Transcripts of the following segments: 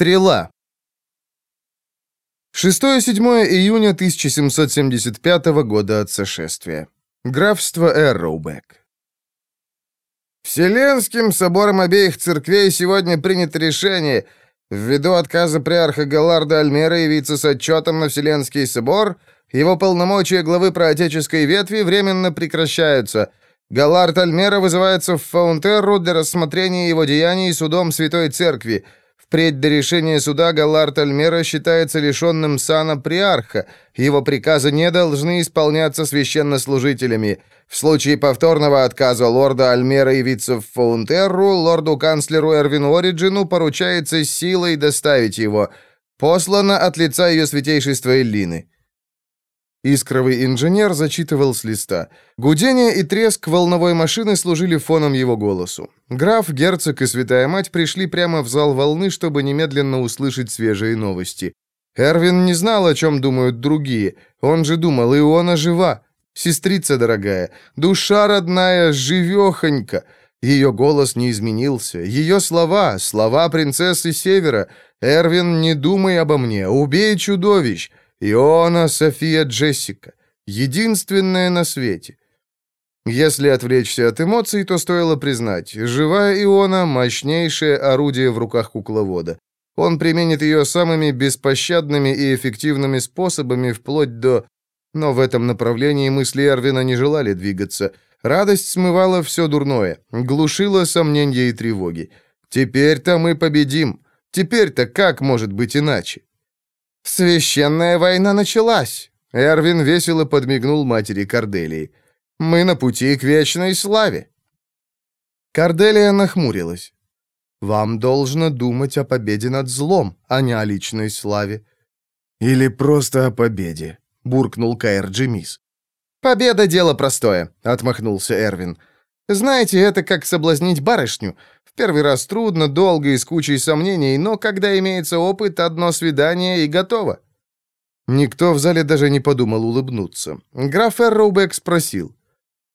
Стрела. 6-7 июня 1775 года от сошествия. Графство Эрроубек. Вселенским собором обеих церквей сегодня принято решение, ввиду отказа приарха Галарда Альмера явиться с отчетом на Вселенский собор, его полномочия главы проотеческой ветви временно прекращаются. Галард Альмера вызывается в Фаунтерру для рассмотрения его деяний судом Святой Церкви – Впредь до решения суда Галард Альмера считается лишенным сана приарха. Его приказы не должны исполняться священнослужителями. В случае повторного отказа лорда Альмера явиться в Фаунтерру, лорду-канцлеру Эрвину Ориджину поручается силой доставить его. Послано от лица ее святейшества Эллины. Искровый инженер зачитывал с листа. Гудение и треск волновой машины служили фоном его голосу. Граф, герцог и святая мать пришли прямо в зал волны, чтобы немедленно услышать свежие новости. Эрвин не знал, о чем думают другие. Он же думал, Иона жива. Сестрица дорогая, душа родная, живехонька. Ее голос не изменился. Ее слова, слова принцессы Севера. «Эрвин, не думай обо мне, убей чудовищ!» Иона София Джессика. Единственная на свете. Если отвлечься от эмоций, то стоило признать, живая Иона — мощнейшее орудие в руках кукловода. Он применит ее самыми беспощадными и эффективными способами, вплоть до... Но в этом направлении мысли Эрвина не желали двигаться. Радость смывала все дурное, глушила сомнения и тревоги. «Теперь-то мы победим. Теперь-то как может быть иначе?» «Священная война началась!» Эрвин весело подмигнул матери Корделии. «Мы на пути к вечной славе!» Корделия нахмурилась. «Вам должно думать о победе над злом, а не о личной славе». «Или просто о победе», — буркнул Каэр Джимис. «Победа — дело простое», — отмахнулся Эрвин. «Знаете, это как соблазнить барышню. Первый раз трудно, долго и с кучей сомнений, но когда имеется опыт, одно свидание и готово. Никто в зале даже не подумал улыбнуться. Граф Эрроубек спросил.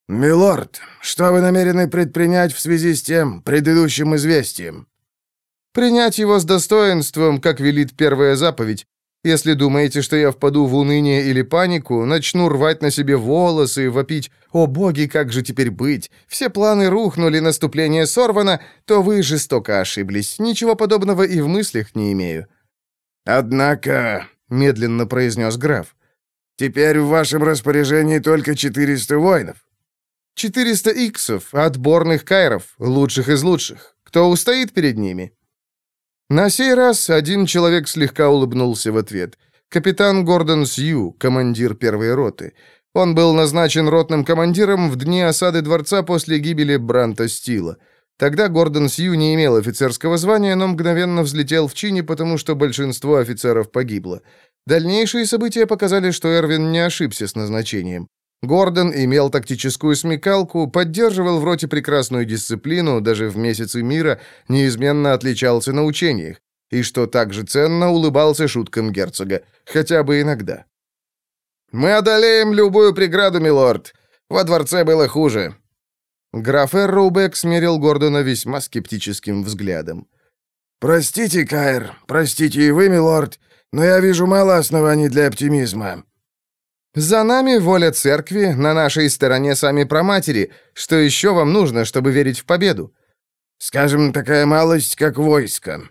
«Милорд, что вы намерены предпринять в связи с тем предыдущим известием?» «Принять его с достоинством, как велит первая заповедь, если думаете, что я впаду в уныние или панику, начну рвать на себе волосы, вопить «О боги, как же теперь быть? Все планы рухнули, наступление сорвано», то вы жестоко ошиблись. Ничего подобного и в мыслях не имею». «Однако», — медленно произнес граф, «теперь в вашем распоряжении только 400 воинов». «400 иксов, отборных кайров, лучших из лучших. Кто устоит перед ними?» На сей раз один человек слегка улыбнулся в ответ. Капитан Гордон Сью, командир первой роты. Он был назначен ротным командиром в дни осады дворца после гибели Бранта Стила. Тогда Гордон Сью не имел офицерского звания, но мгновенно взлетел в чине, потому что большинство офицеров погибло. Дальнейшие события показали, что Эрвин не ошибся с назначением. Гордон имел тактическую смекалку, поддерживал в роте прекрасную дисциплину, даже в месяцы мира неизменно отличался на учениях, и, что также ценно, улыбался шуткам герцога, хотя бы иногда. «Мы одолеем любую преграду, милорд. Во дворце было хуже». Граф Эрроубек смерил Гордона весьма скептическим взглядом. «Простите, Кайр, простите и вы, милорд, но я вижу мало оснований для оптимизма. «За нами воля церкви, на нашей стороне сами проматери. Что еще вам нужно, чтобы верить в победу?» «Скажем, такая малость, как войско».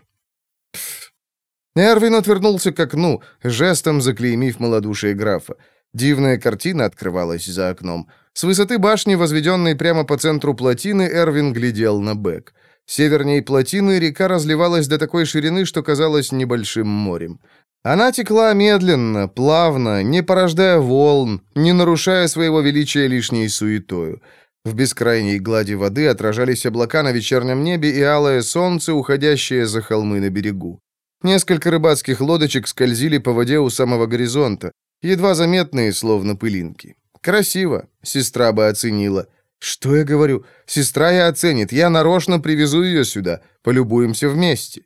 Эрвин отвернулся к окну, жестом заклеймив малодушие графа. Дивная картина открывалась за окном. С высоты башни, возведенной прямо по центру плотины, Эрвин глядел на Бэк. Северней плотины река разливалась до такой ширины, что казалось небольшим морем. Она текла медленно, плавно, не порождая волн, не нарушая своего величия лишней суетою. В бескрайней глади воды отражались облака на вечернем небе и алое солнце, уходящее за холмы на берегу. Несколько рыбацких лодочек скользили по воде у самого горизонта, едва заметные, словно пылинки. Красиво, сестра бы оценила. Что я говорю? Сестра я оценит, я нарочно привезу ее сюда, полюбуемся вместе.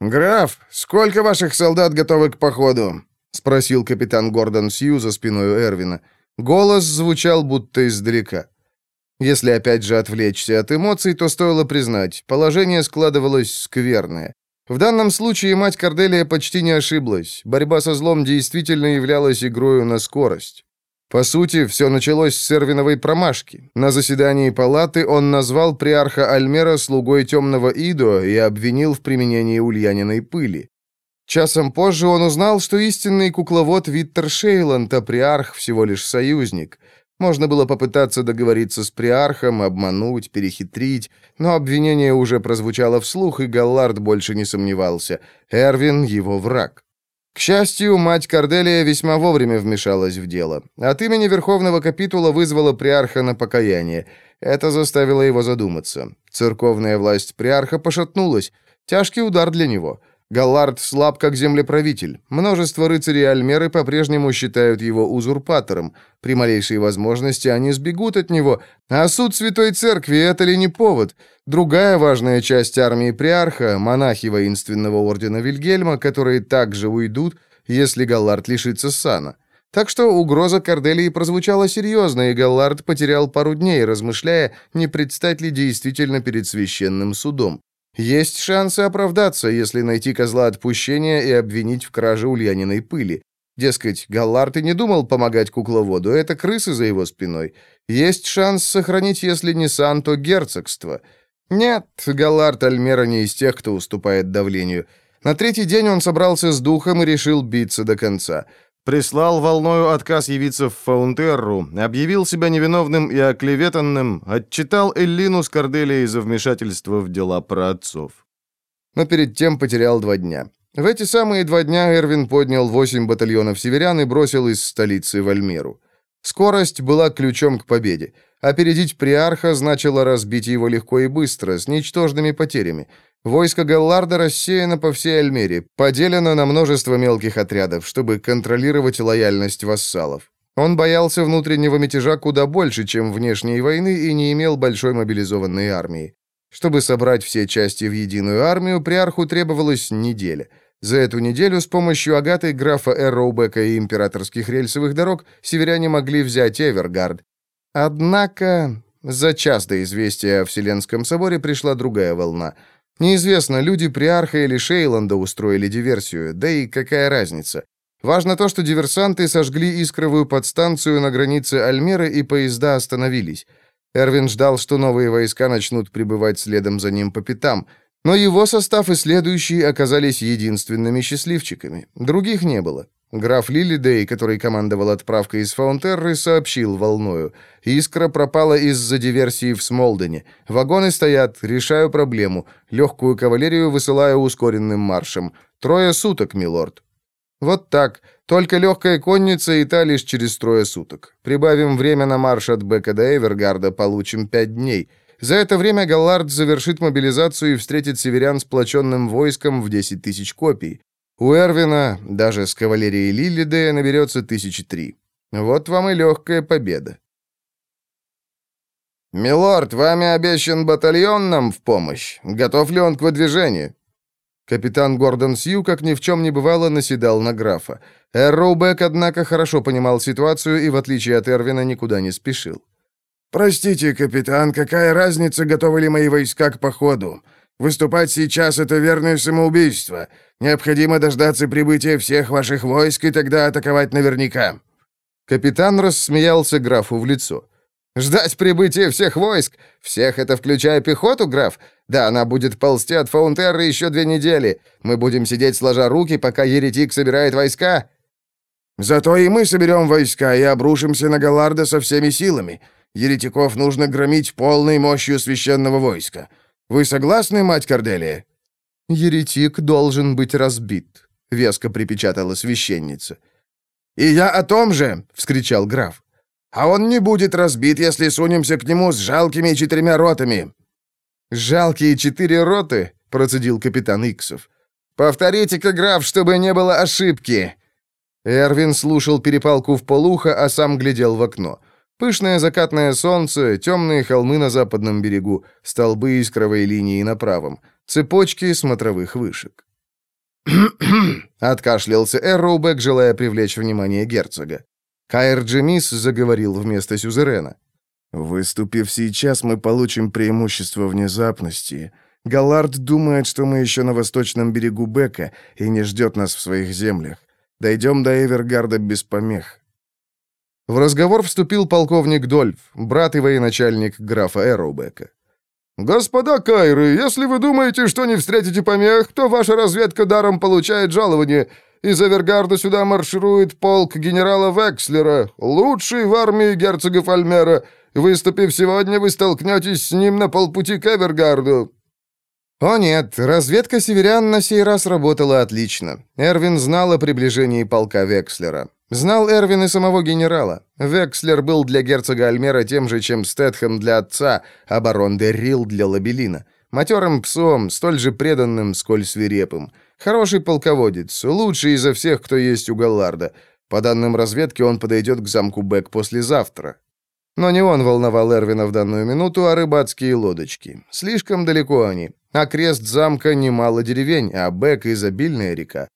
«Граф, сколько ваших солдат готовы к походу?» — спросил капитан Гордон Сью за спиной Эрвина. Голос звучал будто издалека. Если опять же отвлечься от эмоций, то стоило признать, положение складывалось скверное. В данном случае мать Корделия почти не ошиблась. Борьба со злом действительно являлась игрою на скорость. По сути, все началось с Сервиновой промашки. На заседании палаты он назвал приарха Альмера слугой темного Идо и обвинил в применении ульяниной пыли. Часом позже он узнал, что истинный кукловод Виттер Шейланд, а приарх всего лишь союзник. Можно было попытаться договориться с приархом, обмануть, перехитрить, но обвинение уже прозвучало вслух, и Галлард больше не сомневался. Эрвин — его враг. К счастью, мать Корделия весьма вовремя вмешалась в дело. От имени Верховного Капитула вызвала приарха на покаяние. Это заставило его задуматься. Церковная власть приарха пошатнулась. Тяжкий удар для него. Галлард слаб как землеправитель. Множество рыцарей Альмеры по-прежнему считают его узурпатором. При малейшей возможности они сбегут от него. А суд Святой Церкви — это ли не повод? Другая важная часть армии Приарха — монахи воинственного ордена Вильгельма, которые также уйдут, если Галлард лишится сана. Так что угроза Корделии прозвучала серьезно, и Галлард потерял пару дней, размышляя, не предстать ли действительно перед священным судом. Есть шансы оправдаться, если найти козла отпущения и обвинить в краже ульяниной пыли. Дескать, Галлард и не думал помогать кукловоду, это крысы за его спиной. Есть шанс сохранить, если не сан, то герцогство. Нет, Галлард Альмера не из тех, кто уступает давлению. На третий день он собрался с духом и решил биться до конца. Прислал волною отказ явиться в Фаунтерру, объявил себя невиновным и оклеветанным, отчитал Эллину с Корделией за вмешательство в дела праотцов. Но перед тем потерял два дня. В эти самые два дня Эрвин поднял восемь батальонов северян и бросил из столицы в Альмеру. Скорость была ключом к победе. Опередить Приарха значило разбить его легко и быстро, с ничтожными потерями – Войско Галларда рассеяно по всей Альмере, поделено на множество мелких отрядов, чтобы контролировать лояльность вассалов. Он боялся внутреннего мятежа куда больше, чем внешней войны, и не имел большой мобилизованной армии. Чтобы собрать все части в единую армию, приарху требовалась неделя. За эту неделю с помощью Агаты, графа Эрроубека и императорских рельсовых дорог северяне могли взять Эвергард. Однако за час до известия о Вселенском соборе пришла другая волна — Неизвестно, люди Приарха или Шейланда устроили диверсию, да и какая разница. Важно то, что диверсанты сожгли искровую подстанцию на границе Альмеры, и поезда остановились. Эрвин ждал, что новые войска начнут прибывать следом за ним по пятам, но его состав и следующие оказались единственными счастливчиками. Других не было. Граф Лилидей, который командовал отправкой из Фаунтерры, сообщил волною. Искра пропала из-за диверсии в Смолдене. Вагоны стоят, решаю проблему. Легкую кавалерию высылаю ускоренным маршем. Трое суток, милорд. Вот так. Только легкая конница и та лишь через трое суток. Прибавим время на марш от Бека до Эвергарда, получим пять дней. За это время Галлард завершит мобилизацию и встретит северян сплоченным войском в 10 тысяч копий. У Эрвина, даже с кавалерией Лилидея, наберется тысячи три. Вот вам и легкая победа. «Милорд, вами обещан батальон нам в помощь. Готов ли он к выдвижению?» Капитан Гордон Сью, как ни в чем не бывало, наседал на графа. Эрроубек, однако, хорошо понимал ситуацию и, в отличие от Эрвина, никуда не спешил. «Простите, капитан, какая разница, готовы ли мои войска к походу? Выступать сейчас — это верное самоубийство. Необходимо дождаться прибытия всех ваших войск и тогда атаковать наверняка». Капитан рассмеялся графу в лицо. «Ждать прибытия всех войск? Всех это включая пехоту, граф? Да, она будет ползти от Фаунтерры еще две недели. Мы будем сидеть сложа руки, пока еретик собирает войска». «Зато и мы соберем войска и обрушимся на Галарда со всеми силами. Еретиков нужно громить полной мощью священного войска. Вы согласны, мать Корделия?» «Еретик должен быть разбит», — веско припечатала священница. «И я о том же!» — вскричал граф. «А он не будет разбит, если сунемся к нему с жалкими четырьмя ротами». «Жалкие четыре роты?» — процедил капитан Иксов. «Повторите-ка, граф, чтобы не было ошибки!» Эрвин слушал перепалку в полухо, а сам глядел в окно. Пышное закатное солнце, темные холмы на западном берегу, столбы искровой линии на правом, цепочки смотровых вышек. Откашлялся Эрроубек, желая привлечь внимание герцога. Каэр Джемис заговорил вместо Сюзерена. «Выступив сейчас, мы получим преимущество внезапности. Галлард думает, что мы еще на восточном берегу Бека и не ждет нас в своих землях. Дойдем до Эвергарда без помех». В разговор вступил полковник Дольф, брат и военачальник графа Эроубека. «Господа Кайры, если вы думаете, что не встретите помех, то ваша разведка даром получает жалование. Из Эвергарда сюда марширует полк генерала Векслера, лучший в армии герцогов Альмера. Выступив сегодня, вы столкнетесь с ним на полпути к Эвергарду». О нет, разведка северян на сей раз работала отлично. Эрвин знал о приближении полка Векслера. Знал Эрвин и самого генерала. Векслер был для герцога Альмера тем же, чем Стэтхэм для отца, а барон де Рил для Лабелина. Матерым псом, столь же преданным, сколь свирепым. Хороший полководец, лучший изо всех, кто есть у Галларда. По данным разведки, он подойдет к замку Бек послезавтра. Но не он волновал Эрвина в данную минуту, а рыбацкие лодочки. Слишком далеко они. Окрест замка немало деревень, а Бек — изобильная река.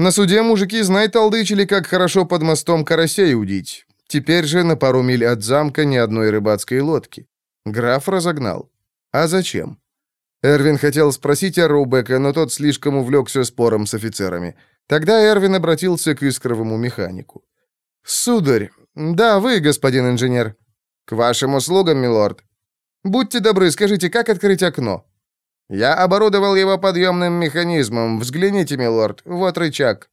На суде мужики, знай, толдычили, как хорошо под мостом карасей удить. Теперь же на пару миль от замка ни одной рыбацкой лодки. Граф разогнал. А зачем? Эрвин хотел спросить о Рубека, но тот слишком увлекся спором с офицерами. Тогда Эрвин обратился к искровому механику. «Сударь, да, вы, господин инженер. К вашим услугам, милорд. Будьте добры, скажите, как открыть окно?» «Я оборудовал его подъемным механизмом. Взгляните, милорд, вот рычаг».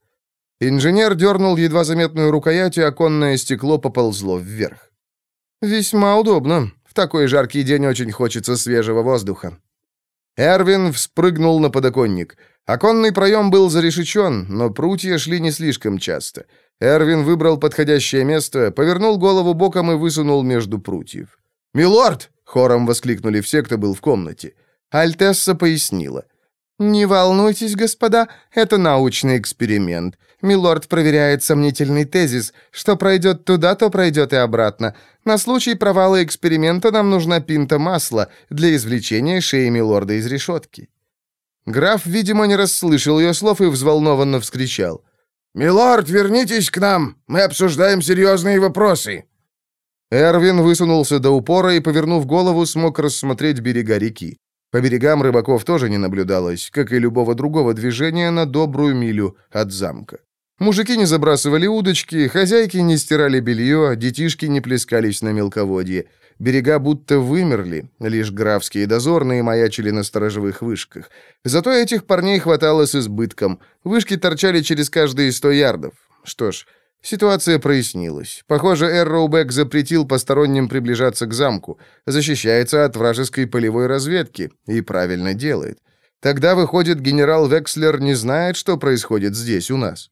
Инженер дернул едва заметную рукоять, и оконное стекло поползло вверх. «Весьма удобно. В такой жаркий день очень хочется свежего воздуха». Эрвин вспрыгнул на подоконник. Оконный проем был зарешечен, но прутья шли не слишком часто. Эрвин выбрал подходящее место, повернул голову боком и высунул между прутьев. «Милорд!» — хором воскликнули все, кто был в комнате. Альтесса пояснила. «Не волнуйтесь, господа, это научный эксперимент. Милорд проверяет сомнительный тезис. Что пройдет туда, то пройдет и обратно. На случай провала эксперимента нам нужна пинта масла для извлечения шеи Милорда из решетки». Граф, видимо, не расслышал ее слов и взволнованно вскричал. «Милорд, вернитесь к нам! Мы обсуждаем серьезные вопросы!» Эрвин высунулся до упора и, повернув голову, смог рассмотреть берега реки. По берегам рыбаков тоже не наблюдалось, как и любого другого движения на добрую милю от замка. Мужики не забрасывали удочки, хозяйки не стирали белье, детишки не плескались на мелководье. Берега будто вымерли, лишь графские дозорные маячили на сторожевых вышках. Зато этих парней хватало с избытком. Вышки торчали через каждые сто ярдов. Что ж, Ситуация прояснилась. Похоже, Эрроубек запретил посторонним приближаться к замку, защищается от вражеской полевой разведки и правильно делает. Тогда, выходит, генерал Векслер не знает, что происходит здесь у нас.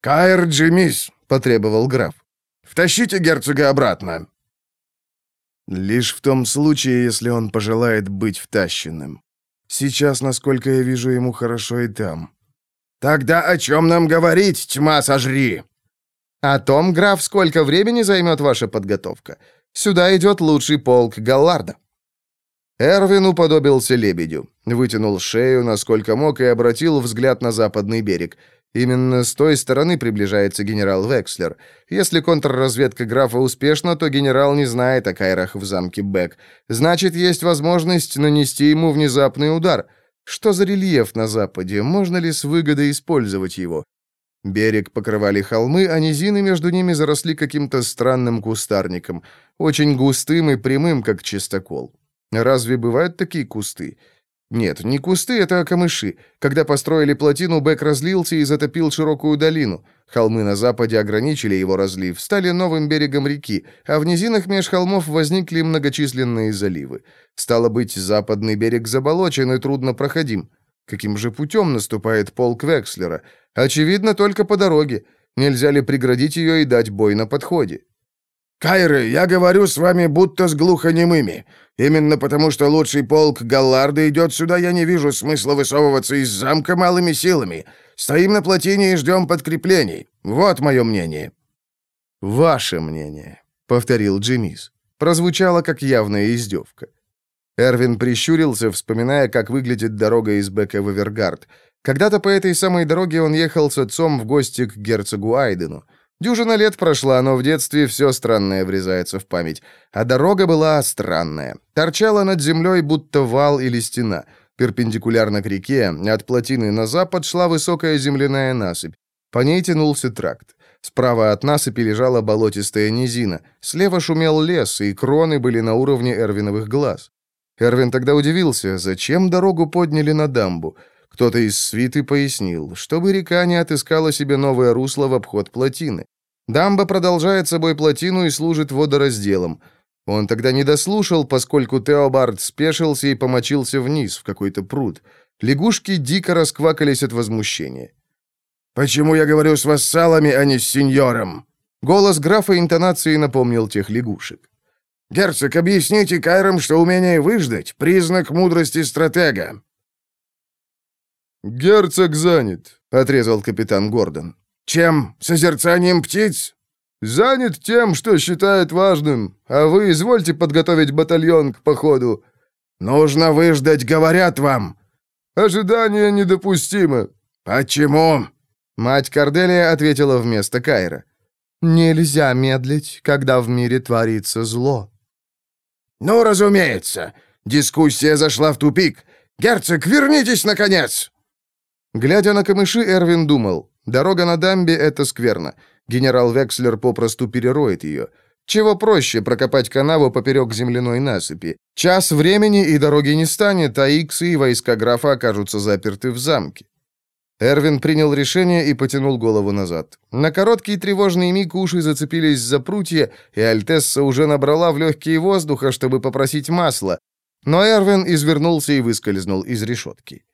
«Каэр Джимис», — потребовал граф. «Втащите герцога обратно». Лишь в том случае, если он пожелает быть втащенным. Сейчас, насколько я вижу, ему хорошо и там. «Тогда о чем нам говорить, тьма сожри?» О том, граф, сколько времени займет ваша подготовка. Сюда идет лучший полк Галларда». Эрвин уподобился лебедю, вытянул шею, насколько мог, и обратил взгляд на западный берег. Именно с той стороны приближается генерал Векслер. Если контрразведка графа успешна, то генерал не знает о Кайрах в замке Бек. Значит, есть возможность нанести ему внезапный удар. Что за рельеф на западе? Можно ли с выгодой использовать его? Берег покрывали холмы, а низины между ними заросли каким-то странным кустарником, очень густым и прямым, как чистокол. Разве бывают такие кусты? Нет, не кусты, это камыши. Когда построили плотину, Бэк разлился и затопил широкую долину. Холмы на западе ограничили его разлив, стали новым берегом реки, а в низинах меж холмов возникли многочисленные заливы. Стало быть, западный берег заболочен и трудно проходим. Каким же путем наступает полк Векслера? Очевидно, только по дороге. Нельзя ли преградить ее и дать бой на подходе? «Кайры, я говорю с вами будто с глухонемыми. Именно потому, что лучший полк Галларда идет сюда, я не вижу смысла высовываться из замка малыми силами. Стоим на плотине и ждем подкреплений. Вот мое мнение». «Ваше мнение», — повторил Джимис. Прозвучало как явная издевка. Эрвин прищурился, вспоминая, как выглядит дорога из Бека в Эвергард. Когда-то по этой самой дороге он ехал с отцом в гости к герцогу Айдену. Дюжина лет прошла, но в детстве все странное врезается в память. А дорога была странная. Торчала над землей, будто вал или стена. Перпендикулярно к реке, от плотины на запад шла высокая земляная насыпь. По ней тянулся тракт. Справа от насыпи лежала болотистая низина. Слева шумел лес, и кроны были на уровне Эрвиновых глаз. Эрвин тогда удивился, зачем дорогу подняли на дамбу. Кто-то из свиты пояснил, чтобы река не отыскала себе новое русло в обход плотины. Дамба продолжает собой плотину и служит водоразделом. Он тогда не дослушал, поскольку Теобард спешился и помочился вниз, в какой-то пруд. Лягушки дико расквакались от возмущения. «Почему я говорю с вассалами, а не с сеньором?» Голос графа интонации напомнил тех лягушек. «Герцог, объясните Кайрам, что умение выждать — признак мудрости стратега». «Герцог занят», — отрезал капитан Гордон. «Чем? Созерцанием птиц?» «Занят тем, что считает важным, а вы извольте подготовить батальон к походу». «Нужно выждать, говорят вам». «Ожидание недопустимо». «Почему?» Мать Корделия ответила вместо Кайра. «Нельзя медлить, когда в мире творится зло». «Ну, разумеется. Дискуссия зашла в тупик. Герцог, вернитесь, наконец!» Глядя на камыши, Эрвин думал, дорога на дамбе — это скверно. Генерал Векслер попросту перероет ее. Чего проще прокопать канаву поперек земляной насыпи. Час времени и дороги не станет, а иксы и войска графа окажутся заперты в замке. Эрвин принял решение и потянул голову назад. На короткий тревожный миг уши зацепились за прутья, и Альтесса уже набрала в легкие воздуха, чтобы попросить масла. Но Эрвин извернулся и выскользнул из решетки.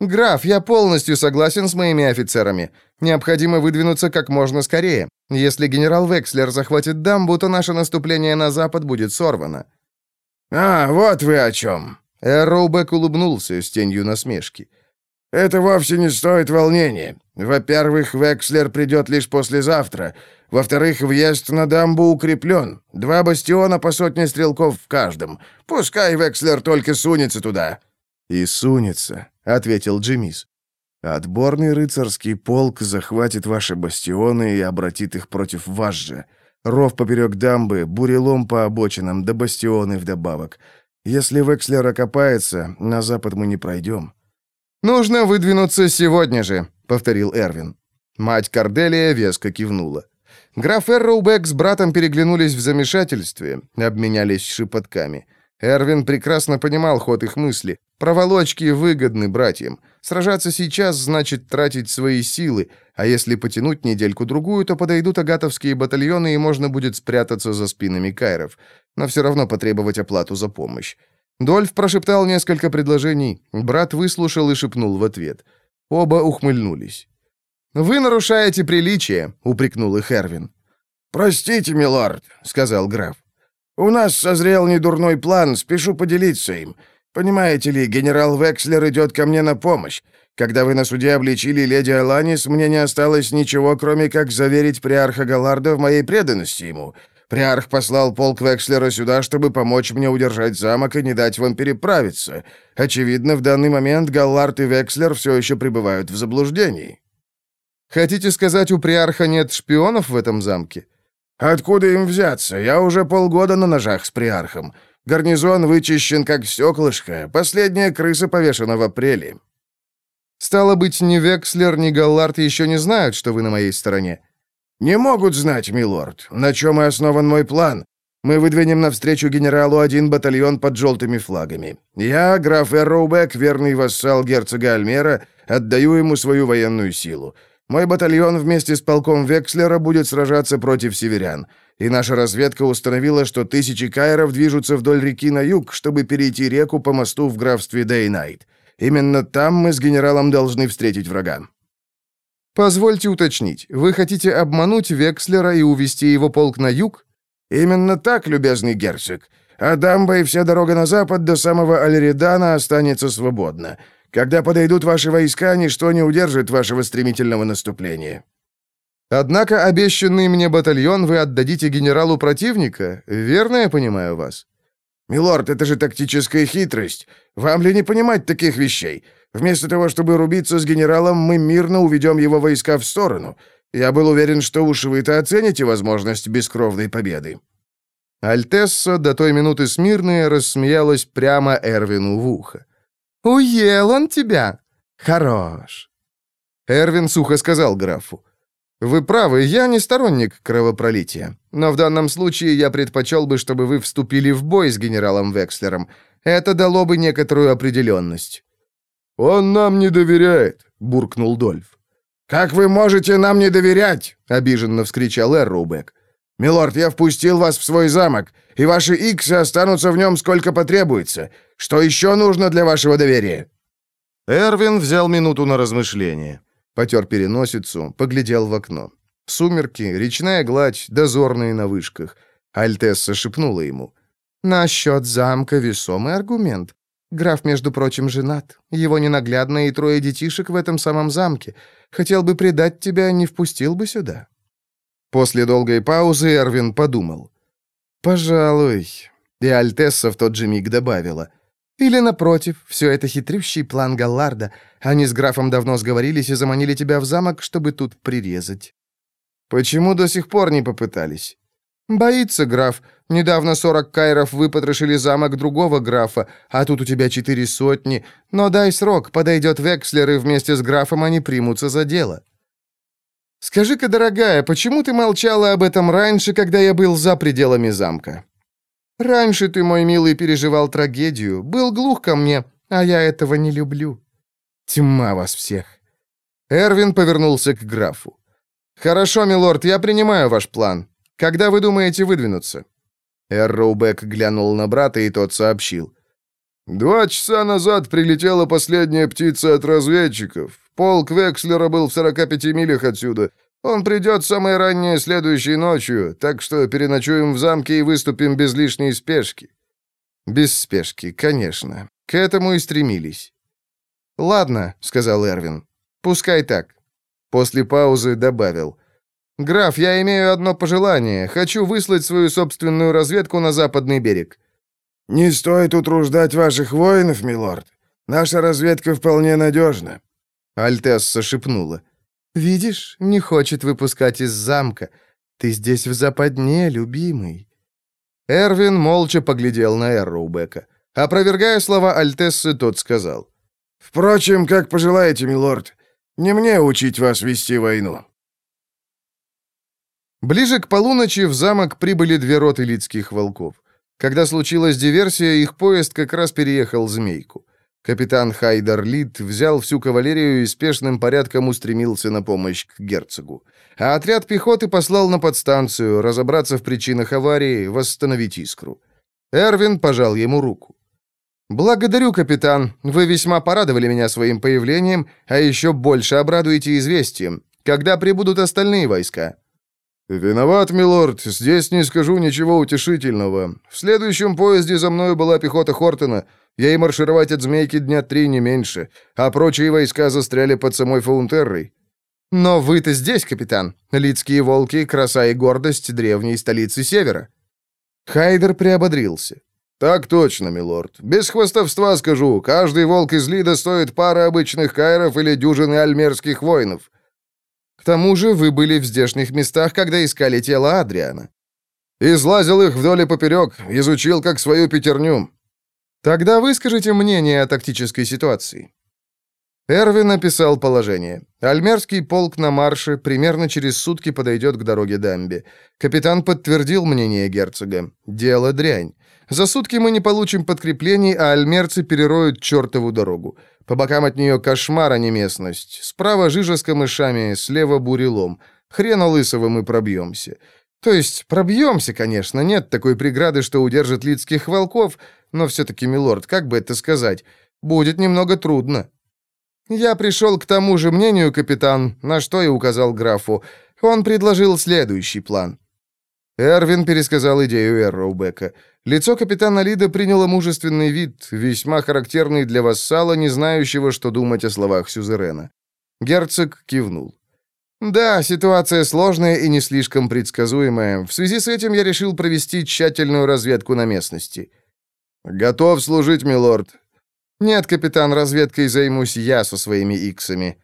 «Граф, я полностью согласен с моими офицерами. Необходимо выдвинуться как можно скорее. Если генерал Векслер захватит дамбу, то наше наступление на запад будет сорвано». «А, вот вы о чем!» Эрроубек улыбнулся с тенью насмешки. «Это вовсе не стоит волнения. Во-первых, Векслер придет лишь послезавтра. Во-вторых, въезд на дамбу укреплен. Два бастиона по сотне стрелков в каждом. Пускай Векслер только сунется туда». «И сунется», — ответил Джимис. «Отборный рыцарский полк захватит ваши бастионы и обратит их против вас же. Ров поперек дамбы, бурелом по обочинам, да бастионы вдобавок. Если Векслер окопается, на запад мы не пройдем». «Нужно выдвинуться сегодня же», — повторил Эрвин. Мать Корделия веско кивнула. Граф Эрроубек с братом переглянулись в замешательстве, обменялись шепотками. Эрвин прекрасно понимал ход их мысли. Проволочки выгодны братьям. Сражаться сейчас значит тратить свои силы, а если потянуть недельку-другую, то подойдут агатовские батальоны, и можно будет спрятаться за спинами кайров. Но все равно потребовать оплату за помощь. Дольф прошептал несколько предложений. Брат выслушал и шепнул в ответ. Оба ухмыльнулись. «Вы нарушаете приличие», — упрекнул их Эрвин. «Простите, милорд», — сказал граф. «У нас созрел недурной план, спешу поделиться им. Понимаете ли, генерал Векслер идет ко мне на помощь. Когда вы на суде обличили леди Аланис, мне не осталось ничего, кроме как заверить приарха Галарда в моей преданности ему. Приарх послал полк Векслера сюда, чтобы помочь мне удержать замок и не дать вам переправиться. Очевидно, в данный момент Галлард и Векслер все еще пребывают в заблуждении». «Хотите сказать, у приарха нет шпионов в этом замке?» «Откуда им взяться? Я уже полгода на ножах с приархом. Гарнизон вычищен как стеклышко. Последняя крыса повешена в апреле». «Стало быть, ни Векслер, ни Галлард еще не знают, что вы на моей стороне?» «Не могут знать, милорд, на чем и основан мой план. Мы выдвинем навстречу генералу один батальон под желтыми флагами. Я, граф Эрроубек, верный вассал герцога Альмера, отдаю ему свою военную силу. Мой батальон вместе с полком Векслера будет сражаться против северян. И наша разведка установила, что тысячи кайров движутся вдоль реки на юг, чтобы перейти реку по мосту в графстве Дейнайт. Именно там мы с генералом должны встретить врага. «Позвольте уточнить, вы хотите обмануть Векслера и увести его полк на юг?» «Именно так, любезный герцог. А дамба и вся дорога на запад до самого Алеридана останется свободна. Когда подойдут ваши войска, ничто не удержит вашего стремительного наступления». «Однако обещанный мне батальон вы отдадите генералу противника, верно я понимаю вас?» «Милорд, это же тактическая хитрость. Вам ли не понимать таких вещей? Вместо того, чтобы рубиться с генералом, мы мирно уведем его войска в сторону. Я был уверен, что уж вы-то оцените возможность бескровной победы». Альтесса до той минуты смирная рассмеялась прямо Эрвину в ухо. «Уел он тебя? Хорош!» Эрвин сухо сказал графу. «Вы правы, я не сторонник кровопролития. Но в данном случае я предпочел бы, чтобы вы вступили в бой с генералом Векслером. Это дало бы некоторую определенность». «Он нам не доверяет», — буркнул Дольф. «Как вы можете нам не доверять?» — обиженно вскричал Эррубек. «Милорд, я впустил вас в свой замок, и ваши иксы останутся в нем сколько потребуется. Что еще нужно для вашего доверия?» Эрвин взял минуту на размышление. Потер переносицу, поглядел в окно. Сумерки, речная гладь, дозорные на вышках. Альтесса шепнула ему. «Насчет замка весомый аргумент. Граф, между прочим, женат. Его ненаглядно и трое детишек в этом самом замке. Хотел бы предать тебя, не впустил бы сюда». После долгой паузы Эрвин подумал. «Пожалуй». И Альтесса в тот же миг добавила. Или, напротив, все это хитрющий план Галларда. Они с графом давно сговорились и заманили тебя в замок, чтобы тут прирезать. Почему до сих пор не попытались? Боится граф. Недавно сорок кайров выпотрошили замок другого графа, а тут у тебя четыре сотни. Но дай срок, подойдет Векслер, и вместе с графом они примутся за дело. Скажи-ка, дорогая, почему ты молчала об этом раньше, когда я был за пределами замка? Раньше ты, мой милый, переживал трагедию, был глух ко мне, а я этого не люблю. Тьма вас всех. Эрвин повернулся к графу. Хорошо, милорд, я принимаю ваш план. Когда вы думаете выдвинуться? Эрроубек глянул на брата, и тот сообщил. «Два часа назад прилетела последняя птица от разведчиков. Полк Векслера был в 45 милях отсюда. Он придет самое раннее следующей ночью, так что переночуем в замке и выступим без лишней спешки». «Без спешки, конечно. К этому и стремились». «Ладно», — сказал Эрвин. «Пускай так». После паузы добавил. «Граф, я имею одно пожелание. Хочу выслать свою собственную разведку на западный берег». «Не стоит утруждать ваших воинов, милорд. Наша разведка вполне надежна». Альтесса шепнула. «Видишь, не хочет выпускать из замка. Ты здесь в западне, любимый». Эрвин молча поглядел на Эрроубека. Опровергая слова Альтессы, тот сказал. «Впрочем, как пожелаете, милорд. Не мне учить вас вести войну». Ближе к полуночи в замок прибыли две роты лицких волков. Когда случилась диверсия, их поезд как раз переехал Змейку. Капитан Хайдар Лид взял всю кавалерию и спешным порядком устремился на помощь к герцогу. А отряд пехоты послал на подстанцию разобраться в причинах аварии, восстановить искру. Эрвин пожал ему руку. «Благодарю, капитан. Вы весьма порадовали меня своим появлением, а еще больше обрадуете известием. Когда прибудут остальные войска?» «Виноват, милорд. Здесь не скажу ничего утешительного. В следующем поезде за мной была пехота Хортона. Ей маршировать от Змейки дня три не меньше, а прочие войска застряли под самой Фаунтеррой. Но вы-то здесь, капитан. Лидские волки — краса и гордость древней столицы Севера. Хайдер приободрился. «Так точно, милорд. Без хвостовства скажу, каждый волк из Лида стоит пары обычных кайров или дюжины альмерских воинов». «К тому же вы были в здешних местах, когда искали тело Адриана». «Излазил их вдоль и поперек, изучил как свою пятерню. Тогда выскажите мнение о тактической ситуации. Эрвин написал положение. Альмерский полк на марше примерно через сутки подойдет к дороге Дамби. Капитан подтвердил мнение герцога. Дело дрянь. За сутки мы не получим подкреплений, а альмерцы перероют чертову дорогу. По бокам от нее кошмар, а не местность. Справа жижа с камышами, слева бурелом. Хрена лысого мы пробьемся. То есть пробьемся, конечно, нет такой преграды, что удержит лидских волков, но все-таки, милорд, как бы это сказать, будет немного трудно». «Я пришел к тому же мнению, капитан, на что и указал графу. Он предложил следующий план». Эрвин пересказал идею Эрроубека. Лицо капитана Лида приняло мужественный вид, весьма характерный для вассала, не знающего, что думать о словах Сюзерена. Герцог кивнул. «Да, ситуация сложная и не слишком предсказуемая. В связи с этим я решил провести тщательную разведку на местности. «Готов служить, милорд». «Нет, капитан, разведкой займусь я со своими иксами».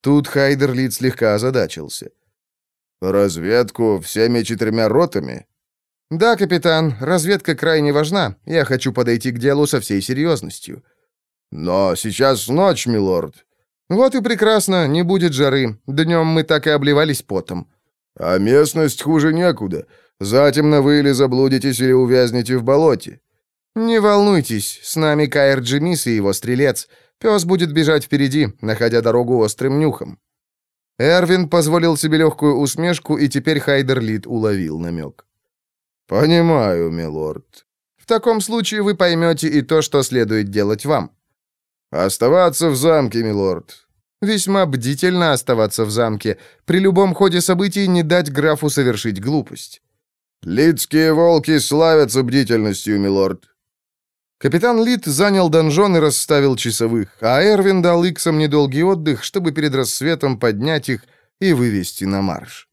Тут Хайдерлит слегка озадачился. «Разведку всеми четырьмя ротами?» «Да, капитан, разведка крайне важна. Я хочу подойти к делу со всей серьезностью». «Но сейчас ночь, милорд». «Вот и прекрасно, не будет жары. Днем мы так и обливались потом». «А местность хуже некуда. Затемно вы или заблудитесь, или увязнете в болоте». «Не волнуйтесь, с нами Каэр Джимис и его стрелец. Пес будет бежать впереди, находя дорогу острым нюхом». Эрвин позволил себе легкую усмешку, и теперь Хайдер Лид уловил намек. «Понимаю, милорд. В таком случае вы поймете и то, что следует делать вам». «Оставаться в замке, милорд». «Весьма бдительно оставаться в замке. При любом ходе событий не дать графу совершить глупость». «Лидские волки славятся бдительностью, милорд». Капитан Лид занял донжон и расставил часовых, а Эрвин дал Иксам недолгий отдых, чтобы перед рассветом поднять их и вывести на марш.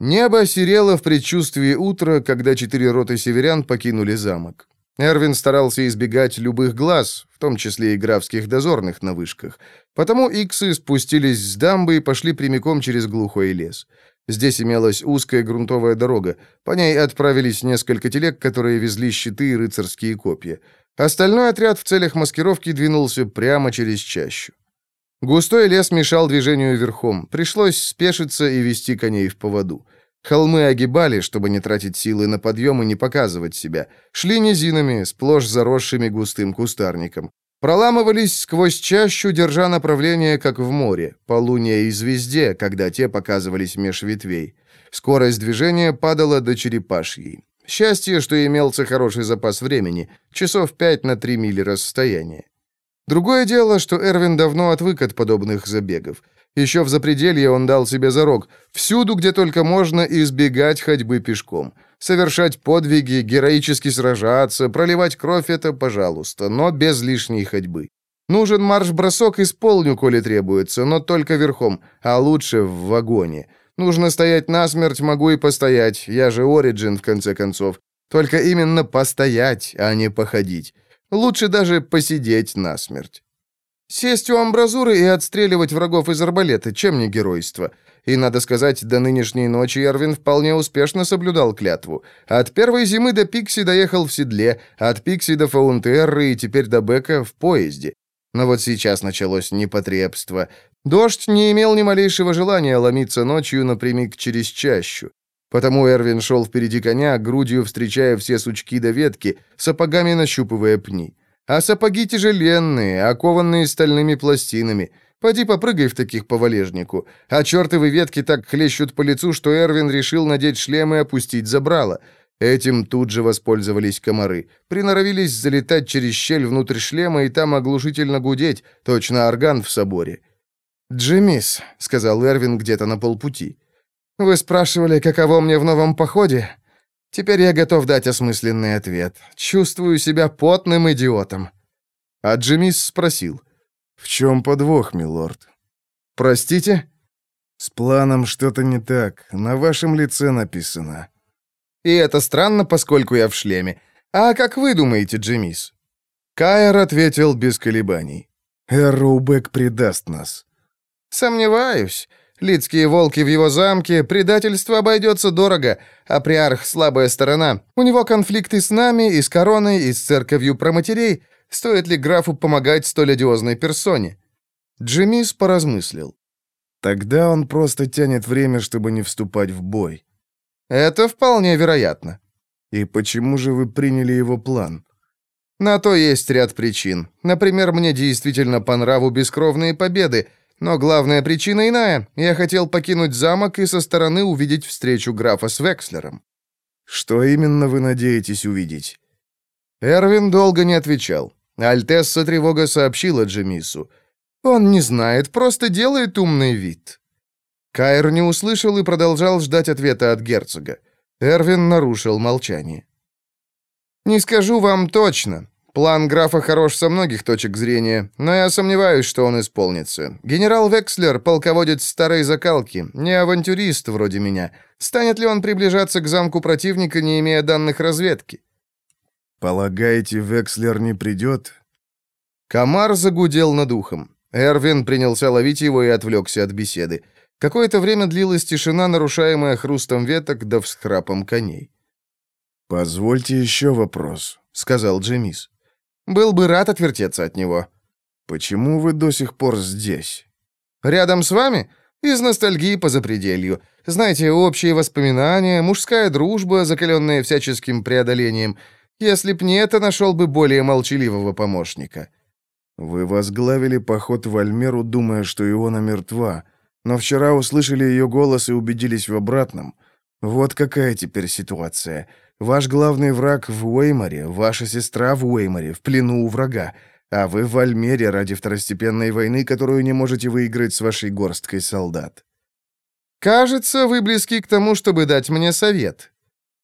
Небо серело в предчувствии утра, когда четыре роты северян покинули замок. Эрвин старался избегать любых глаз, в том числе и графских дозорных на вышках. Потому иксы спустились с дамбы и пошли прямиком через глухой лес. Здесь имелась узкая грунтовая дорога. По ней отправились несколько телег, которые везли щиты и рыцарские копья. Остальной отряд в целях маскировки двинулся прямо через чащу. Густой лес мешал движению верхом. Пришлось спешиться и вести коней в поводу. Холмы огибали, чтобы не тратить силы на подъем и не показывать себя. Шли низинами, сплошь заросшими густым кустарником. Проламывались сквозь чащу, держа направление, как в море, по луне и звезде, когда те показывались меж ветвей. Скорость движения падала до черепашьей. Счастье, что имелся хороший запас времени, часов пять на три мили расстояния. Другое дело, что Эрвин давно отвык от подобных забегов. Еще в запределье он дал себе зарок всюду, где только можно, избегать ходьбы пешком. Совершать подвиги, героически сражаться, проливать кровь — это пожалуйста, но без лишней ходьбы. Нужен марш-бросок, исполню, коли требуется, но только верхом, а лучше в вагоне. Нужно стоять насмерть, могу и постоять, я же Ориджин, в конце концов. Только именно постоять, а не походить. Лучше даже посидеть насмерть. Сесть у амбразуры и отстреливать врагов из арбалета, чем не геройство. И, надо сказать, до нынешней ночи Эрвин вполне успешно соблюдал клятву. От первой зимы до Пикси доехал в седле, от Пикси до Фаунтерры и теперь до Бека в поезде. Но вот сейчас началось непотребство. Дождь не имел ни малейшего желания ломиться ночью напрямик через чащу. Потому Эрвин шел впереди коня, грудью встречая все сучки до ветки, сапогами нащупывая пни. А сапоги тяжеленные, окованные стальными пластинами. Поди попрыгай в таких по валежнику. А чертовы ветки так хлещут по лицу, что Эрвин решил надеть шлем и опустить забрало. Этим тут же воспользовались комары. Приноровились залетать через щель внутрь шлема и там оглушительно гудеть, точно орган в соборе. «Джимис», — сказал Эрвин где-то на полпути, — «вы спрашивали, каково мне в новом походе? Теперь я готов дать осмысленный ответ. Чувствую себя потным идиотом». А Джимис спросил. «В чем подвох, милорд?» «Простите?» «С планом что-то не так. На вашем лице написано». «И это странно, поскольку я в шлеме. А как вы думаете, Джимис?» Кайр ответил без колебаний. «Эрроубек предаст нас». «Сомневаюсь. Лидские волки в его замке, предательство обойдется дорого, а приарх — слабая сторона. У него конфликты с нами, и с короной, и с церковью проматерей. Стоит ли графу помогать столь одиозной персоне?» Джемис поразмыслил. «Тогда он просто тянет время, чтобы не вступать в бой». «Это вполне вероятно». «И почему же вы приняли его план?» «На то есть ряд причин. Например, мне действительно по нраву бескровные победы, но главная причина иная. Я хотел покинуть замок и со стороны увидеть встречу графа с Векслером. Что именно вы надеетесь увидеть? Эрвин долго не отвечал. Альтесса тревога сообщила Джемису. Он не знает, просто делает умный вид. Кайр не услышал и продолжал ждать ответа от герцога. Эрвин нарушил молчание. «Не скажу вам точно. План графа хорош со многих точек зрения, но я сомневаюсь, что он исполнится. Генерал Векслер — полководец старой закалки, не авантюрист вроде меня. Станет ли он приближаться к замку противника, не имея данных разведки? «Полагаете, Векслер не придет?» Комар загудел над ухом. Эрвин принялся ловить его и отвлекся от беседы. Какое-то время длилась тишина, нарушаемая хрустом веток да всхрапом коней. «Позвольте еще вопрос», — сказал Джемис. Был бы рад отвертеться от него». «Почему вы до сих пор здесь?» «Рядом с вами? Из ностальгии по запределью. Знаете, общие воспоминания, мужская дружба, закаленная всяческим преодолением. Если б не это, нашел бы более молчаливого помощника». «Вы возглавили поход в Альмеру, думая, что Иона мертва, но вчера услышали ее голос и убедились в обратном. Вот какая теперь ситуация. Ваш главный враг в Уэйморе, ваша сестра в Уэйморе, в плену у врага, а вы в Альмере ради второстепенной войны, которую не можете выиграть с вашей горсткой солдат». «Кажется, вы близки к тому, чтобы дать мне совет».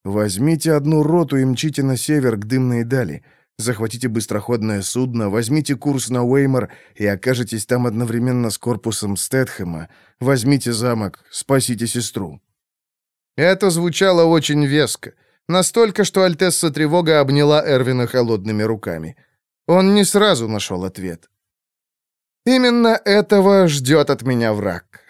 «Возьмите одну роту и мчите на север к дымной дали». Захватите быстроходное судно, возьмите курс на Уэймор и окажетесь там одновременно с корпусом Стэтхэма. Возьмите замок, спасите сестру». Это звучало очень веско. Настолько, что Альтесса Тревога обняла Эрвина холодными руками. Он не сразу нашел ответ. «Именно этого ждет от меня враг».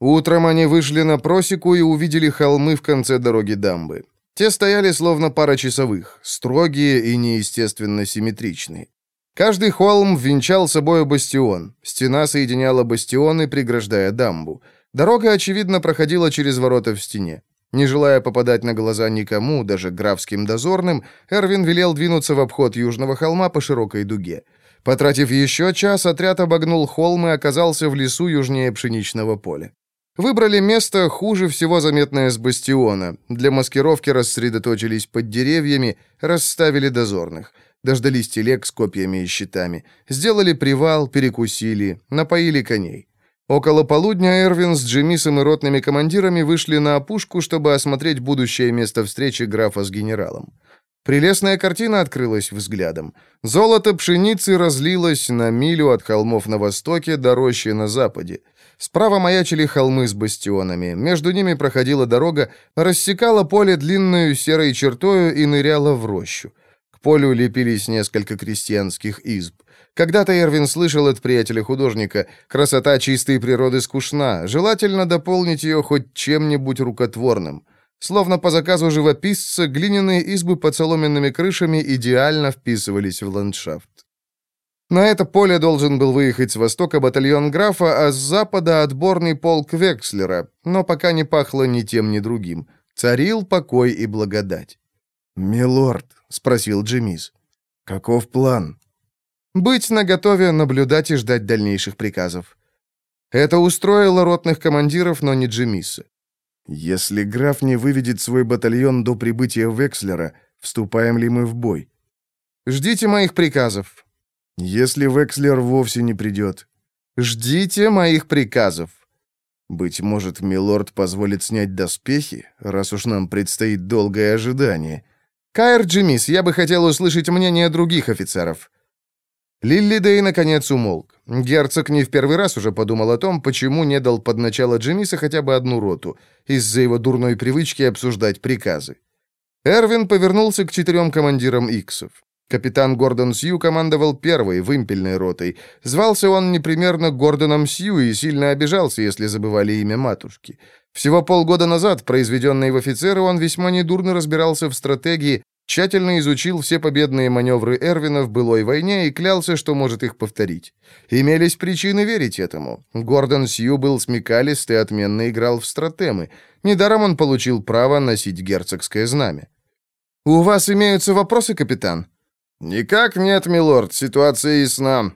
Утром они вышли на просеку и увидели холмы в конце дороги дамбы. Те стояли словно пара часовых, строгие и неестественно симметричные. Каждый холм венчал собой бастион. Стена соединяла бастионы, преграждая дамбу. Дорога, очевидно, проходила через ворота в стене. Не желая попадать на глаза никому, даже графским дозорным, Эрвин велел двинуться в обход южного холма по широкой дуге. Потратив еще час, отряд обогнул холм и оказался в лесу южнее пшеничного поля. Выбрали место, хуже всего заметное с бастиона. Для маскировки рассредоточились под деревьями, расставили дозорных. Дождались телег с копьями и щитами. Сделали привал, перекусили, напоили коней. Около полудня Эрвин с Джемисом и ротными командирами вышли на опушку, чтобы осмотреть будущее место встречи графа с генералом. Прелестная картина открылась взглядом. Золото пшеницы разлилось на милю от холмов на востоке до рощи на западе. Справа маячили холмы с бастионами. Между ними проходила дорога, рассекала поле длинную серой чертою и ныряла в рощу. К полю лепились несколько крестьянских изб. Когда-то Эрвин слышал от приятеля-художника, красота чистой природы скучна, желательно дополнить ее хоть чем-нибудь рукотворным. Словно по заказу живописца, глиняные избы под соломенными крышами идеально вписывались в ландшафт. На это поле должен был выехать с востока батальон графа, а с запада отборный полк Векслера, но пока не пахло ни тем, ни другим. Царил покой и благодать. «Милорд», — спросил Джемис, — «каков план?» «Быть наготове, наблюдать и ждать дальнейших приказов». Это устроило ротных командиров, но не Джемиса. «Если граф не выведет свой батальон до прибытия Векслера, вступаем ли мы в бой?» «Ждите моих приказов», если Векслер вовсе не придет. Ждите моих приказов. Быть может, милорд позволит снять доспехи, раз уж нам предстоит долгое ожидание. Кайр Джимис, я бы хотел услышать мнение других офицеров. Лилли Дэй наконец умолк. Герцог не в первый раз уже подумал о том, почему не дал под начало Джимиса хотя бы одну роту, из-за его дурной привычки обсуждать приказы. Эрвин повернулся к четырем командирам Иксов. Капитан Гордон Сью командовал первой, вымпельной ротой. Звался он непримерно Гордоном Сью и сильно обижался, если забывали имя матушки. Всего полгода назад, произведенный в офицеры, он весьма недурно разбирался в стратегии, тщательно изучил все победные маневры Эрвина в былой войне и клялся, что может их повторить. Имелись причины верить этому. Гордон Сью был смекалист и отменно играл в стратемы. Недаром он получил право носить герцогское знамя. «У вас имеются вопросы, капитан?» «Никак нет, милорд, ситуация ясна».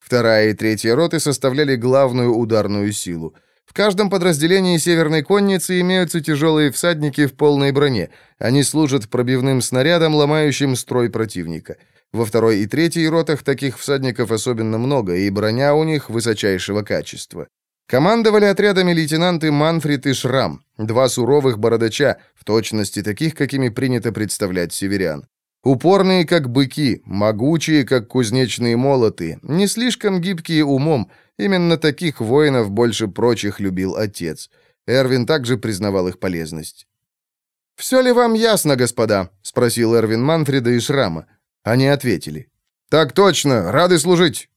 Вторая и третья роты составляли главную ударную силу. В каждом подразделении Северной конницы имеются тяжелые всадники в полной броне. Они служат пробивным снарядом, ломающим строй противника. Во второй и третьей ротах таких всадников особенно много, и броня у них высочайшего качества. Командовали отрядами лейтенанты Манфрид и Шрам, два суровых бородача, в точности таких, какими принято представлять северян. Упорные, как быки, могучие, как кузнечные молоты, не слишком гибкие умом. Именно таких воинов больше прочих любил отец. Эрвин также признавал их полезность. «Все ли вам ясно, господа?» — спросил Эрвин Манфреда и Шрама. Они ответили. «Так точно, рады служить».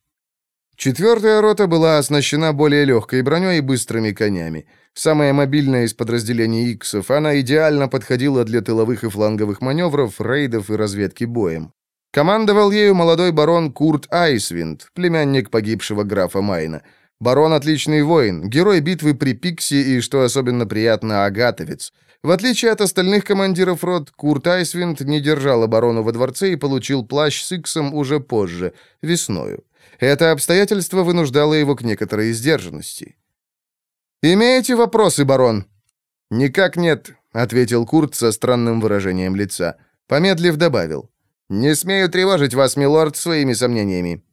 Четвертая рота была оснащена более легкой броней и быстрыми конями. Самая мобильная из подразделений Иксов, она идеально подходила для тыловых и фланговых маневров, рейдов и разведки боем. Командовал ею молодой барон Курт Айсвинд, племянник погибшего графа Майна. Барон — отличный воин, герой битвы при Пикси и, что особенно приятно, агатовец. В отличие от остальных командиров рот, Курт Айсвинд не держал оборону во дворце и получил плащ с Иксом уже позже, весною. Это обстоятельство вынуждало его к некоторой сдержанности. «Имеете вопросы, барон?» «Никак нет», — ответил Курт со странным выражением лица. Помедлив добавил. «Не смею тревожить вас, милорд, своими сомнениями».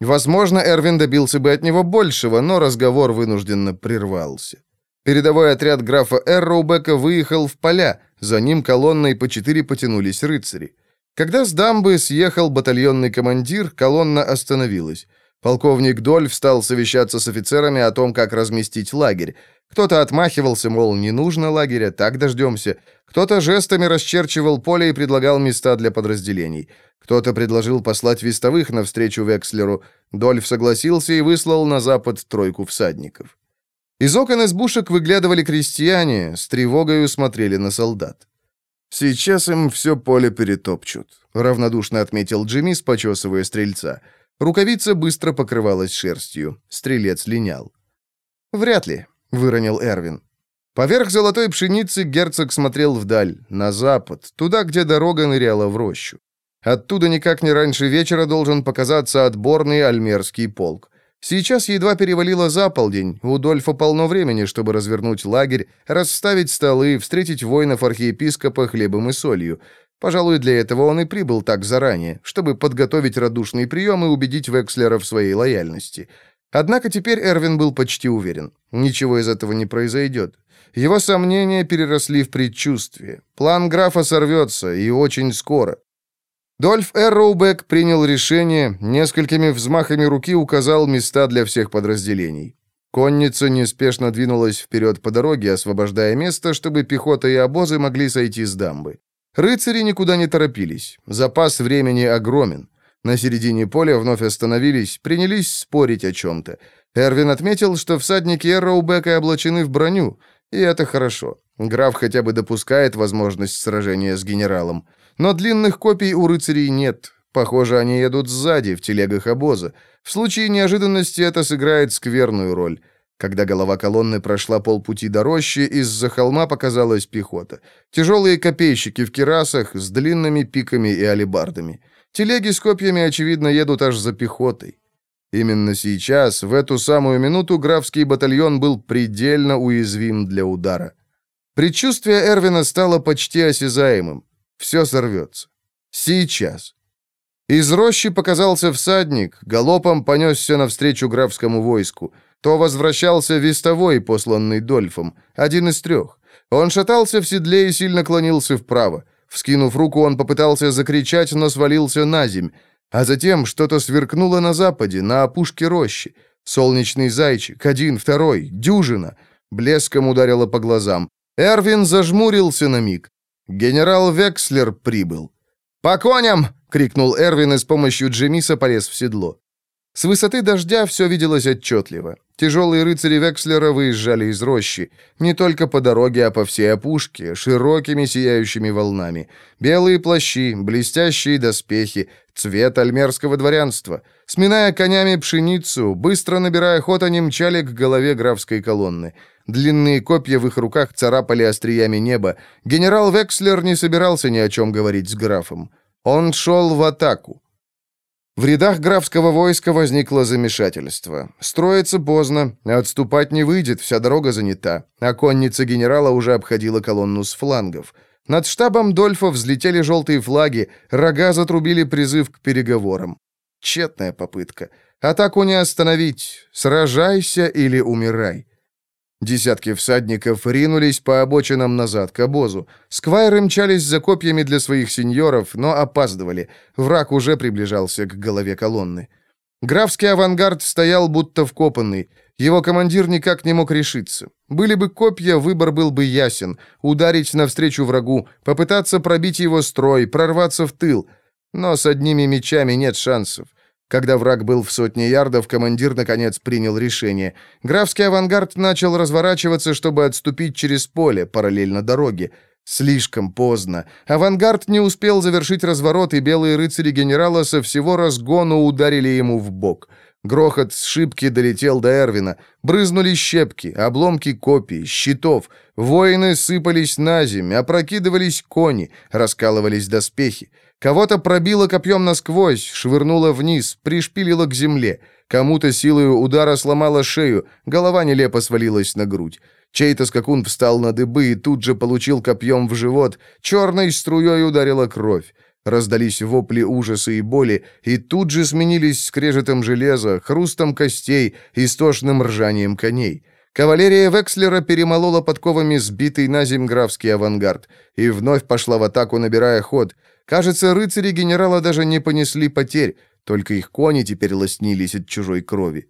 Возможно, Эрвин добился бы от него большего, но разговор вынужденно прервался. Передовой отряд графа Эрроубека выехал в поля, за ним колонной по четыре потянулись рыцари. Когда с дамбы съехал батальонный командир, колонна остановилась. Полковник Дольф стал совещаться с офицерами о том, как разместить лагерь. Кто-то отмахивался, мол, не нужно лагеря, так дождемся. Кто-то жестами расчерчивал поле и предлагал места для подразделений. Кто-то предложил послать вестовых навстречу Векслеру. Дольф согласился и выслал на запад тройку всадников. Из окон избушек выглядывали крестьяне, с тревогой смотрели на солдат. «Сейчас им все поле перетопчут», — равнодушно отметил Джимми, почесывая стрельца. Рукавица быстро покрывалась шерстью. Стрелец линял. «Вряд ли», — выронил Эрвин. Поверх золотой пшеницы герцог смотрел вдаль, на запад, туда, где дорога ныряла в рощу. Оттуда никак не раньше вечера должен показаться отборный альмерский полк. Сейчас едва перевалило за полдень, у Дольфа полно времени, чтобы развернуть лагерь, расставить столы, встретить воинов архиепископа хлебом и солью. Пожалуй, для этого он и прибыл так заранее, чтобы подготовить радушный прием и убедить Векслера в своей лояльности. Однако теперь Эрвин был почти уверен. Ничего из этого не произойдет. Его сомнения переросли в предчувствие. План графа сорвется, и очень скоро. Дольф Эрроубек принял решение, несколькими взмахами руки указал места для всех подразделений. Конница неспешно двинулась вперед по дороге, освобождая место, чтобы пехота и обозы могли сойти с дамбы. Рыцари никуда не торопились. Запас времени огромен. На середине поля вновь остановились, принялись спорить о чем-то. Эрвин отметил, что всадники Эрроубека облачены в броню, и это хорошо. Граф хотя бы допускает возможность сражения с генералом. Но длинных копий у рыцарей нет. Похоже, они едут сзади, в телегах обоза. В случае неожиданности это сыграет скверную роль. Когда голова колонны прошла полпути до рощи, из-за холма показалась пехота. Тяжелые копейщики в кирасах с длинными пиками и алебардами. Телеги с копьями, очевидно, едут аж за пехотой. Именно сейчас, в эту самую минуту, графский батальон был предельно уязвим для удара. Предчувствие Эрвина стало почти осязаемым. Все сорвется. Сейчас. Из рощи показался всадник, галопом понесся навстречу графскому войску — то возвращался вестовой, посланный Дольфом, один из трех. Он шатался в седле и сильно клонился вправо. Вскинув руку, он попытался закричать, но свалился на земь. А затем что-то сверкнуло на западе, на опушке рощи. Солнечный зайчик, один, второй, дюжина. Блеском ударило по глазам. Эрвин зажмурился на миг. Генерал Векслер прибыл. «По коням!» — крикнул Эрвин и с помощью Джемиса полез в седло. С высоты дождя все виделось отчетливо. Тяжелые рыцари Векслера выезжали из рощи. Не только по дороге, а по всей опушке, широкими сияющими волнами. Белые плащи, блестящие доспехи, цвет альмерского дворянства. Сминая конями пшеницу, быстро набирая ход, они мчали к голове графской колонны. Длинные копья в их руках царапали остриями неба. Генерал Векслер не собирался ни о чем говорить с графом. Он шел в атаку. В рядах графского войска возникло замешательство. Строиться поздно, отступать не выйдет, вся дорога занята, а конница генерала уже обходила колонну с флангов. Над штабом Дольфа взлетели желтые флаги, рога затрубили призыв к переговорам. Тщетная попытка. Атаку не остановить. Сражайся или умирай. Десятки всадников ринулись по обочинам назад к обозу. Сквайры мчались за копьями для своих сеньоров, но опаздывали. Враг уже приближался к голове колонны. Графский авангард стоял будто вкопанный. Его командир никак не мог решиться. Были бы копья, выбор был бы ясен. Ударить навстречу врагу, попытаться пробить его строй, прорваться в тыл. Но с одними мечами нет шансов. Когда враг был в сотне ярдов, командир, наконец, принял решение. Графский авангард начал разворачиваться, чтобы отступить через поле, параллельно дороге. Слишком поздно. Авангард не успел завершить разворот, и белые рыцари генерала со всего разгону ударили ему в бок. Грохот с шибки долетел до Эрвина. Брызнули щепки, обломки копий, щитов. Воины сыпались на землю, опрокидывались кони, раскалывались доспехи. Кого-то пробило копьем насквозь, швырнуло вниз, пришпилило к земле. Кому-то силой удара сломало шею, голова нелепо свалилась на грудь. Чей-то скакун встал на дыбы и тут же получил копьем в живот. Черной струей ударила кровь. Раздались вопли ужаса и боли, и тут же сменились скрежетом железа, хрустом костей, истошным ржанием коней. Кавалерия Векслера перемолола подковами сбитый на земь графский авангард и вновь пошла в атаку, набирая ход. Кажется, рыцари генерала даже не понесли потерь, только их кони теперь лоснились от чужой крови.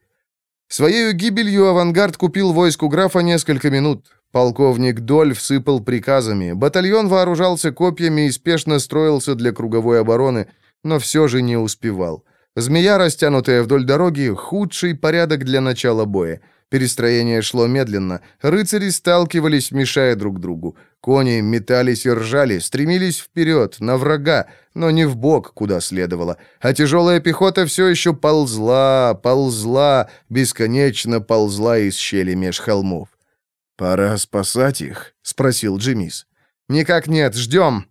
Своею гибелью авангард купил войску графа несколько минут. Полковник Доль всыпал приказами. Батальон вооружался копьями и спешно строился для круговой обороны, но все же не успевал. Змея, растянутая вдоль дороги, худший порядок для начала боя. Перестроение шло медленно. Рыцари сталкивались, мешая друг другу. Кони метались и ржали, стремились вперед, на врага, но не в бок, куда следовало. А тяжелая пехота все еще ползла, ползла, бесконечно ползла из щели меж холмов. «Пора спасать их?» — спросил Джимис. «Никак нет, ждем».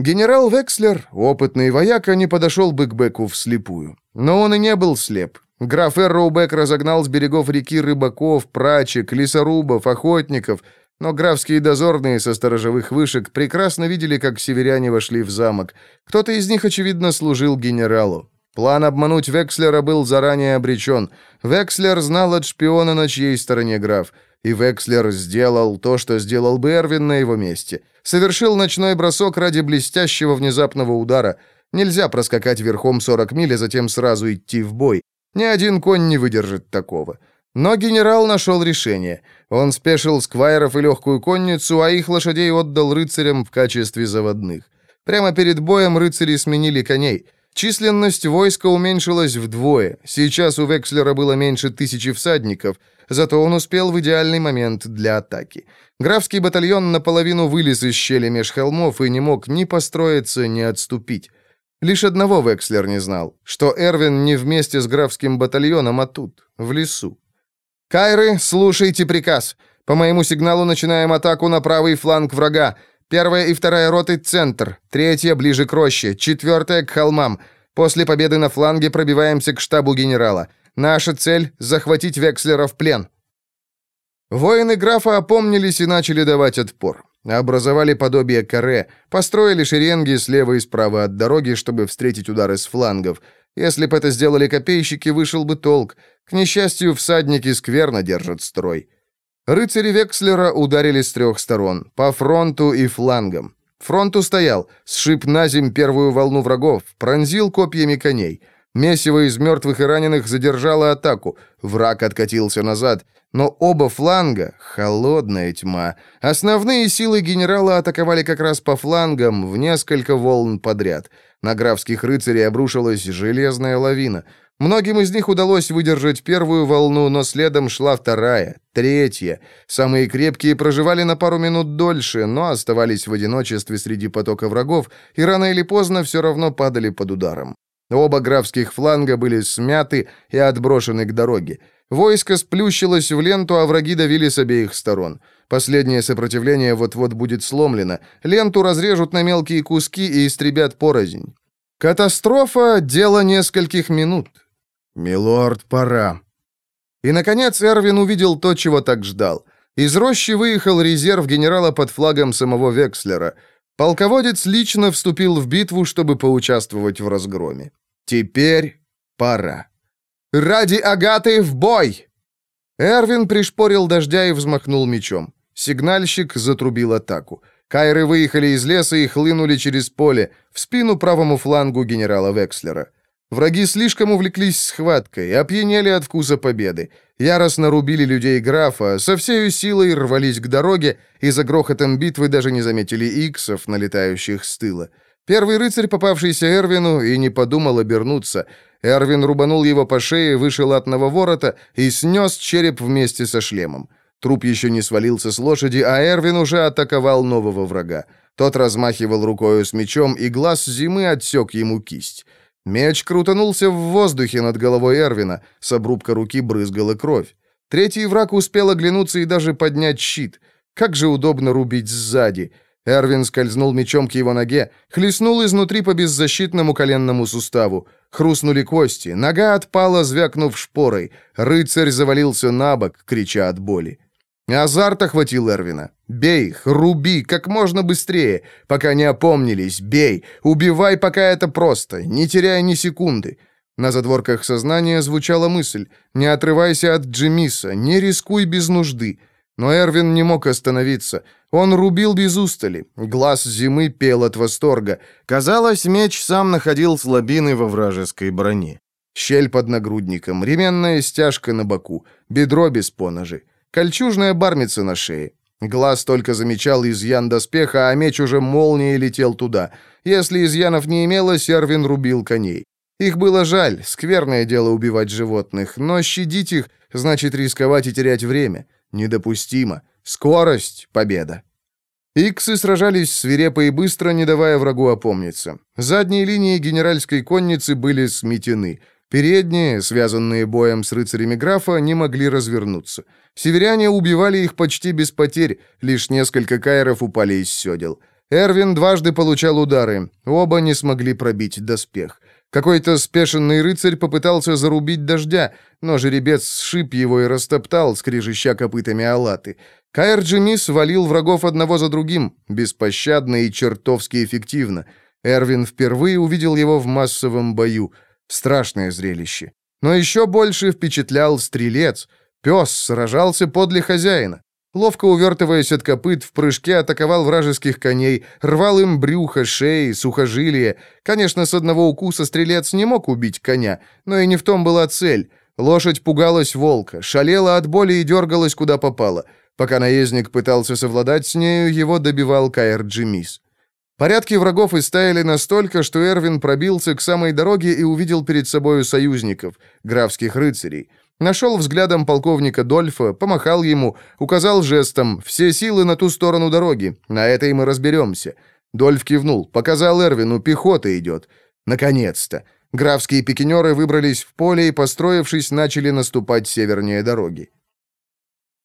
Генерал Векслер, опытный вояка, не подошел бы к Беку вслепую. Но он и не был слеп. Граф Эрроубек разогнал с берегов реки рыбаков, прачек, лесорубов, охотников, но графские дозорные со сторожевых вышек прекрасно видели, как северяне вошли в замок. Кто-то из них, очевидно, служил генералу. План обмануть Векслера был заранее обречен. Векслер знал от шпиона, на чьей стороне граф. И Векслер сделал то, что сделал бы Эрвин на его месте. Совершил ночной бросок ради блестящего внезапного удара. Нельзя проскакать верхом 40 миль, а затем сразу идти в бой. Ни один конь не выдержит такого. Но генерал нашел решение. Он спешил сквайров и легкую конницу, а их лошадей отдал рыцарям в качестве заводных. Прямо перед боем рыцари сменили коней. Численность войска уменьшилась вдвое. Сейчас у Векслера было меньше тысячи всадников, зато он успел в идеальный момент для атаки. Графский батальон наполовину вылез из щели меж холмов и не мог ни построиться, ни отступить. Лишь одного Векслер не знал, что Эрвин не вместе с графским батальоном, а тут, в лесу. «Кайры, слушайте приказ. По моему сигналу начинаем атаку на правый фланг врага. Первая и вторая роты — центр, третья — ближе к роще, четвертая — к холмам. После победы на фланге пробиваемся к штабу генерала. Наша цель — захватить Векслера в плен». Воины графа опомнились и начали давать отпор. Образовали подобие каре, построили шеренги слева и справа от дороги, чтобы встретить удары с флангов. Если бы это сделали копейщики, вышел бы толк. К несчастью, всадники скверно держат строй. Рыцари Векслера ударили с трех сторон, по фронту и флангам. Фронт устоял, сшиб на земь первую волну врагов, пронзил копьями коней. Месиво из мертвых и раненых задержало атаку. Враг откатился назад. Но оба фланга — холодная тьма. Основные силы генерала атаковали как раз по флангам в несколько волн подряд. На графских рыцарей обрушилась железная лавина. Многим из них удалось выдержать первую волну, но следом шла вторая, третья. Самые крепкие проживали на пару минут дольше, но оставались в одиночестве среди потока врагов и рано или поздно все равно падали под ударом. Оба графских фланга были смяты и отброшены к дороге. Войско сплющилось в ленту, а враги давили с обеих сторон. Последнее сопротивление вот-вот будет сломлено. Ленту разрежут на мелкие куски и истребят порознь. Катастрофа — дело нескольких минут. «Милорд, пора». И, наконец, Эрвин увидел то, чего так ждал. Из рощи выехал резерв генерала под флагом самого Векслера. Полководец лично вступил в битву, чтобы поучаствовать в разгроме. Теперь пора. «Ради Агаты в бой!» Эрвин пришпорил дождя и взмахнул мечом. Сигнальщик затрубил атаку. Кайры выехали из леса и хлынули через поле, в спину правому флангу генерала Векслера. Враги слишком увлеклись схваткой, опьянели от вкуса победы. Яростно рубили людей графа, со всей силой рвались к дороге, и за грохотом битвы даже не заметили иксов, налетающих с тыла. Первый рыцарь, попавшийся Эрвину, и не подумал обернуться. Эрвин рубанул его по шее выше латного ворота и снес череп вместе со шлемом. Труп еще не свалился с лошади, а Эрвин уже атаковал нового врага. Тот размахивал рукою с мечом, и глаз зимы отсек ему кисть. Меч крутанулся в воздухе над головой Эрвина, с обрубка руки брызгала кровь. Третий враг успел оглянуться и даже поднять щит. Как же удобно рубить сзади. Эрвин скользнул мечом к его ноге, хлестнул изнутри по беззащитному коленному суставу. Хрустнули кости, нога отпала, звякнув шпорой. Рыцарь завалился на бок, крича от боли. Азарт охватил Эрвина. «Бей их, руби, как можно быстрее, пока не опомнились, бей, убивай, пока это просто, не теряя ни секунды». На задворках сознания звучала мысль «Не отрывайся от Джимиса, не рискуй без нужды». Но Эрвин не мог остановиться. Он рубил без устали. Глаз зимы пел от восторга. Казалось, меч сам находил слабины во вражеской броне. Щель под нагрудником, ременная стяжка на боку, бедро без поножи. Кольчужная бармица на шее. Глаз только замечал изъян доспеха, а меч уже молнией летел туда. Если изъянов не имелось, Эрвин рубил коней. Их было жаль, скверное дело убивать животных, но щадить их значит рисковать и терять время. Недопустимо. Скорость — победа. Иксы сражались свирепо и быстро, не давая врагу опомниться. Задние линии генеральской конницы были сметены. Передние, связанные боем с рыцарями графа, не могли развернуться. Северяне убивали их почти без потерь, лишь несколько кайров упали из седел. Эрвин дважды получал удары, оба не смогли пробить доспех. Какой-то спешенный рыцарь попытался зарубить дождя, но жеребец сшиб его и растоптал, скрежеща копытами алаты. Кайр Джимис валил врагов одного за другим, беспощадно и чертовски эффективно. Эрвин впервые увидел его в массовом бою — Страшное зрелище. Но еще больше впечатлял стрелец. Пес сражался подле хозяина. Ловко увертываясь от копыт, в прыжке атаковал вражеских коней, рвал им брюхо, шеи, сухожилия. Конечно, с одного укуса стрелец не мог убить коня, но и не в том была цель. Лошадь пугалась волка, шалела от боли и дергалась куда попало. Пока наездник пытался совладать с нею, его добивал Каэр Джимис. Порядки врагов истаяли настолько, что Эрвин пробился к самой дороге и увидел перед собою союзников, графских рыцарей. Нашел взглядом полковника Дольфа, помахал ему, указал жестом «все силы на ту сторону дороги, на этой мы разберемся». Дольф кивнул, показал Эрвину, пехота идет. Наконец-то. Графские пикинеры выбрались в поле и, построившись, начали наступать севернее дороги.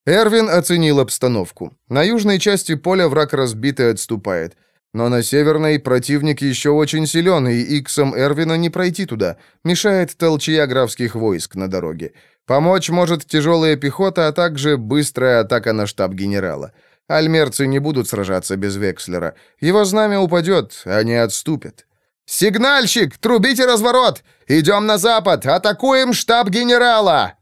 Эрвин оценил обстановку. На южной части поля враг разбит и отступает. Но на Северной противник еще очень силен, и Иксом Эрвина не пройти туда. Мешает толчья графских войск на дороге. Помочь может тяжелая пехота, а также быстрая атака на штаб генерала. Альмерцы не будут сражаться без Векслера. Его знамя упадет, они отступят. «Сигнальщик! Трубите разворот! Идем на запад! Атакуем штаб генерала!»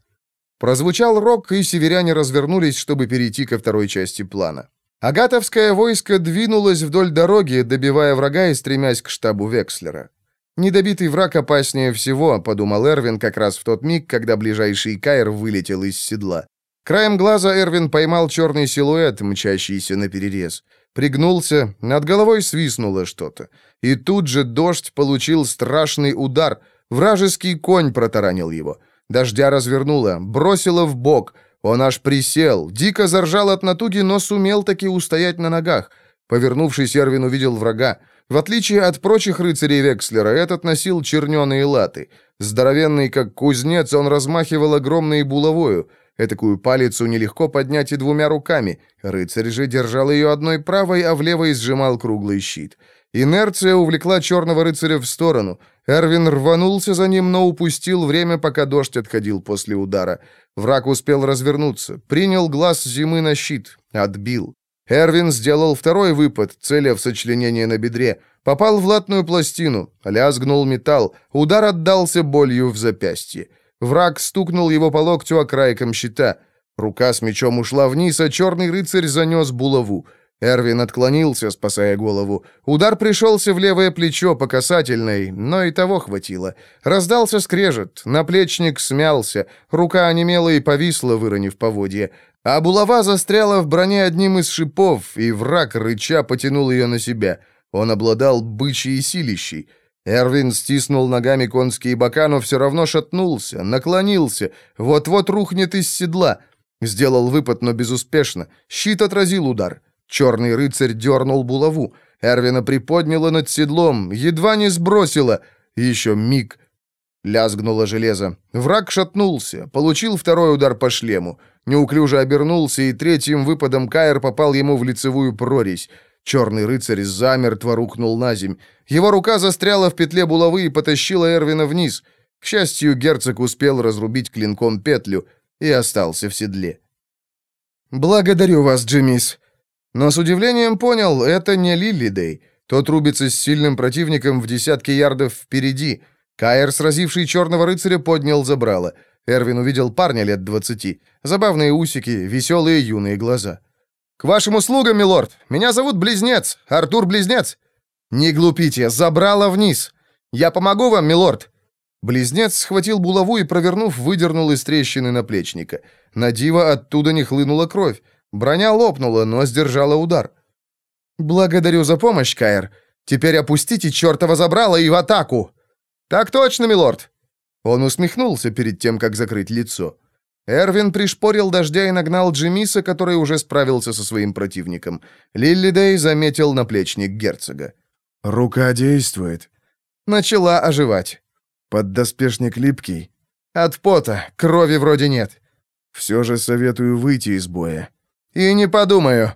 Прозвучал рок, и северяне развернулись, чтобы перейти ко второй части плана. Агатовское войско двинулось вдоль дороги, добивая врага и стремясь к штабу Векслера. «Недобитый враг опаснее всего», — подумал Эрвин как раз в тот миг, когда ближайший Кайр вылетел из седла. Краем глаза Эрвин поймал черный силуэт, мчащийся на перерез. Пригнулся, над головой свистнуло что-то. И тут же дождь получил страшный удар. Вражеский конь протаранил его. Дождя развернуло, бросило в бок. Он аж присел, дико заржал от натуги, но сумел таки устоять на ногах. Повернувшись, Эрвин увидел врага. В отличие от прочих рыцарей Векслера, этот носил черненые латы. Здоровенный, как кузнец, он размахивал огромной булавою. Этакую палицу нелегко поднять и двумя руками. Рыцарь же держал ее одной правой, а в левой сжимал круглый щит. Инерция увлекла черного рыцаря в сторону. Эрвин рванулся за ним, но упустил время, пока дождь отходил после удара. Враг успел развернуться, принял глаз зимы на щит, отбил. Эрвин сделал второй выпад, целя в сочленение на бедре. Попал в латную пластину, лязгнул металл, удар отдался болью в запястье. Враг стукнул его по локтю окрайком щита. Рука с мечом ушла вниз, а черный рыцарь занес булаву. Эрвин отклонился, спасая голову. Удар пришелся в левое плечо по касательной, но и того хватило. Раздался скрежет, наплечник смялся, рука онемела и повисла, выронив поводье. А булава застряла в броне одним из шипов, и враг, рыча, потянул ее на себя. Он обладал бычьей силищей. Эрвин стиснул ногами конские бока, но все равно шатнулся, наклонился, вот-вот рухнет из седла. Сделал выпад, но безуспешно. Щит отразил удар. Черный рыцарь дернул булаву. Эрвина приподняла над седлом, едва не сбросила. Еще миг. Лязгнуло железо. Враг шатнулся, получил второй удар по шлему. Неуклюже обернулся, и третьим выпадом Каир попал ему в лицевую прорезь. Черный рыцарь замертво рухнул на земь. Его рука застряла в петле булавы и потащила Эрвина вниз. К счастью, герцог успел разрубить клинком петлю и остался в седле. «Благодарю вас, Джимис». Но с удивлением понял, это не Лилидей. Тот рубится с сильным противником в десятки ярдов впереди. Каир, сразивший черного рыцаря, поднял забрало. Эрвин увидел парня лет двадцати. Забавные усики, веселые юные глаза. «К вашим услугам, милорд! Меня зовут Близнец, Артур Близнец!» «Не глупите, забрало вниз! Я помогу вам, милорд!» Близнец схватил булаву и, провернув, выдернул из трещины наплечника. На диво оттуда не хлынула кровь. Броня лопнула, но сдержала удар. «Благодарю за помощь, Каэр. Теперь опустите чертова забрало и в атаку!» «Так точно, милорд!» Он усмехнулся перед тем, как закрыть лицо. Эрвин пришпорил дождя и нагнал Джимиса, который уже справился со своим противником. Лиллидей заметил наплечник герцога. «Рука действует». Начала оживать. «Поддоспешник липкий». «От пота. Крови вроде нет». «Все же советую выйти из боя». «И не подумаю».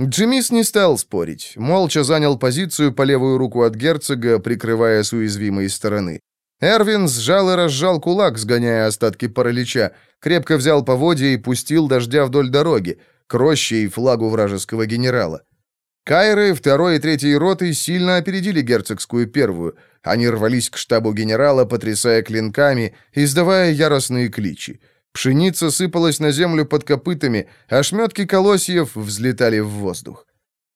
Джимис не стал спорить. Молча занял позицию по левую руку от герцога, прикрывая с уязвимой стороны. Эрвин сжал и разжал кулак, сгоняя остатки паралича, крепко взял поводья и пустил дождя вдоль дороги, к роще и флагу вражеского генерала. Кайры второй и третьей роты сильно опередили герцогскую первую. Они рвались к штабу генерала, потрясая клинками, издавая яростные кличи. Пшеница сыпалась на землю под копытами, а шметки колосьев взлетали в воздух.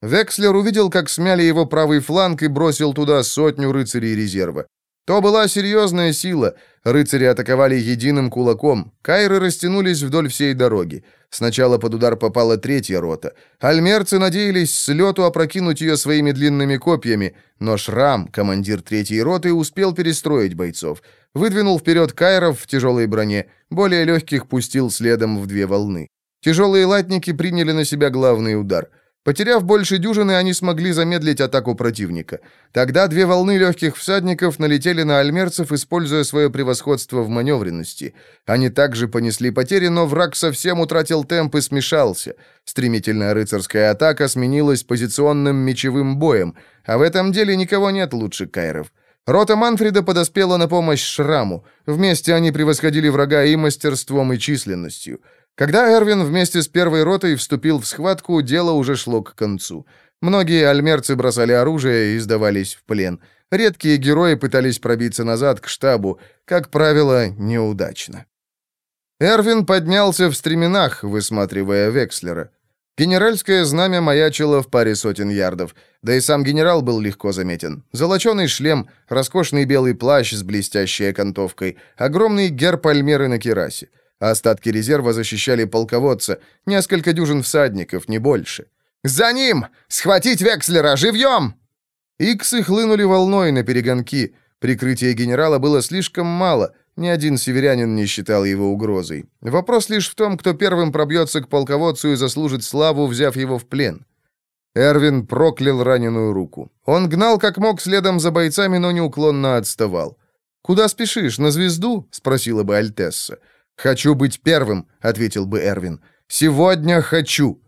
Векслер увидел, как смяли его правый фланг и бросил туда сотню рыцарей резерва. То была серьезная сила. Рыцари атаковали единым кулаком. Кайры растянулись вдоль всей дороги. Сначала под удар попала третья рота. Альмерцы надеялись с лету опрокинуть ее своими длинными копьями, но Шрам, командир третьей роты, успел перестроить бойцов. Выдвинул вперед Кайров в тяжелой броне, более легких пустил следом в две волны. Тяжелые латники приняли на себя главный удар — Потеряв больше дюжины, они смогли замедлить атаку противника. Тогда две волны легких всадников налетели на альмерцев, используя свое превосходство в маневренности. Они также понесли потери, но враг совсем утратил темп и смешался. Стремительная рыцарская атака сменилась позиционным мечевым боем, а в этом деле никого нет лучше кайров. Рота Манфреда подоспела на помощь Шраму. Вместе они превосходили врага и мастерством, и численностью. Когда Эрвин вместе с первой ротой вступил в схватку, дело уже шло к концу. Многие альмерцы бросали оружие и сдавались в плен. Редкие герои пытались пробиться назад к штабу, как правило, неудачно. Эрвин поднялся в стременах, высматривая Векслера. Генеральское знамя маячило в паре сотен ярдов, да и сам генерал был легко заметен. Золоченый шлем, роскошный белый плащ с блестящей окантовкой, огромный герб Альмеры на керасе. Остатки резерва защищали полководца, несколько дюжин всадников, не больше. «За ним! Схватить Векслера! Живьем!» Иксы хлынули волной на перегонки. Прикрытия генерала было слишком мало, ни один северянин не считал его угрозой. Вопрос лишь в том, кто первым пробьется к полководцу и заслужит славу, взяв его в плен. Эрвин проклял раненую руку. Он гнал как мог следом за бойцами, но неуклонно отставал. «Куда спешишь? На звезду?» — спросила бы Альтесса. «Хочу быть первым», — ответил бы Эрвин. «Сегодня хочу».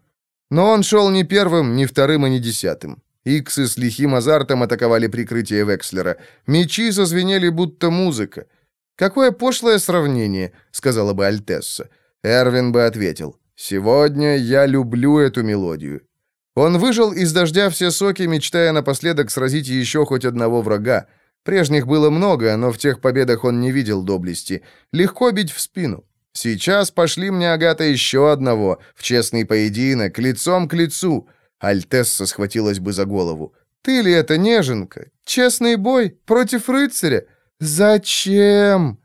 Но он шел не первым, не вторым и не десятым. Иксы с лихим азартом атаковали прикрытие Векслера. Мечи зазвенели, будто музыка. «Какое пошлое сравнение», — сказала бы Альтесса. Эрвин бы ответил. «Сегодня я люблю эту мелодию». Он выжил из дождя все соки, мечтая напоследок сразить еще хоть одного врага. Прежних было много, но в тех победах он не видел доблести. Легко бить в спину. Сейчас пошли мне, Агата, еще одного, в честный поединок, лицом к лицу. Альтесса схватилась бы за голову. «Ты ли это, неженка? Честный бой против рыцаря? Зачем?»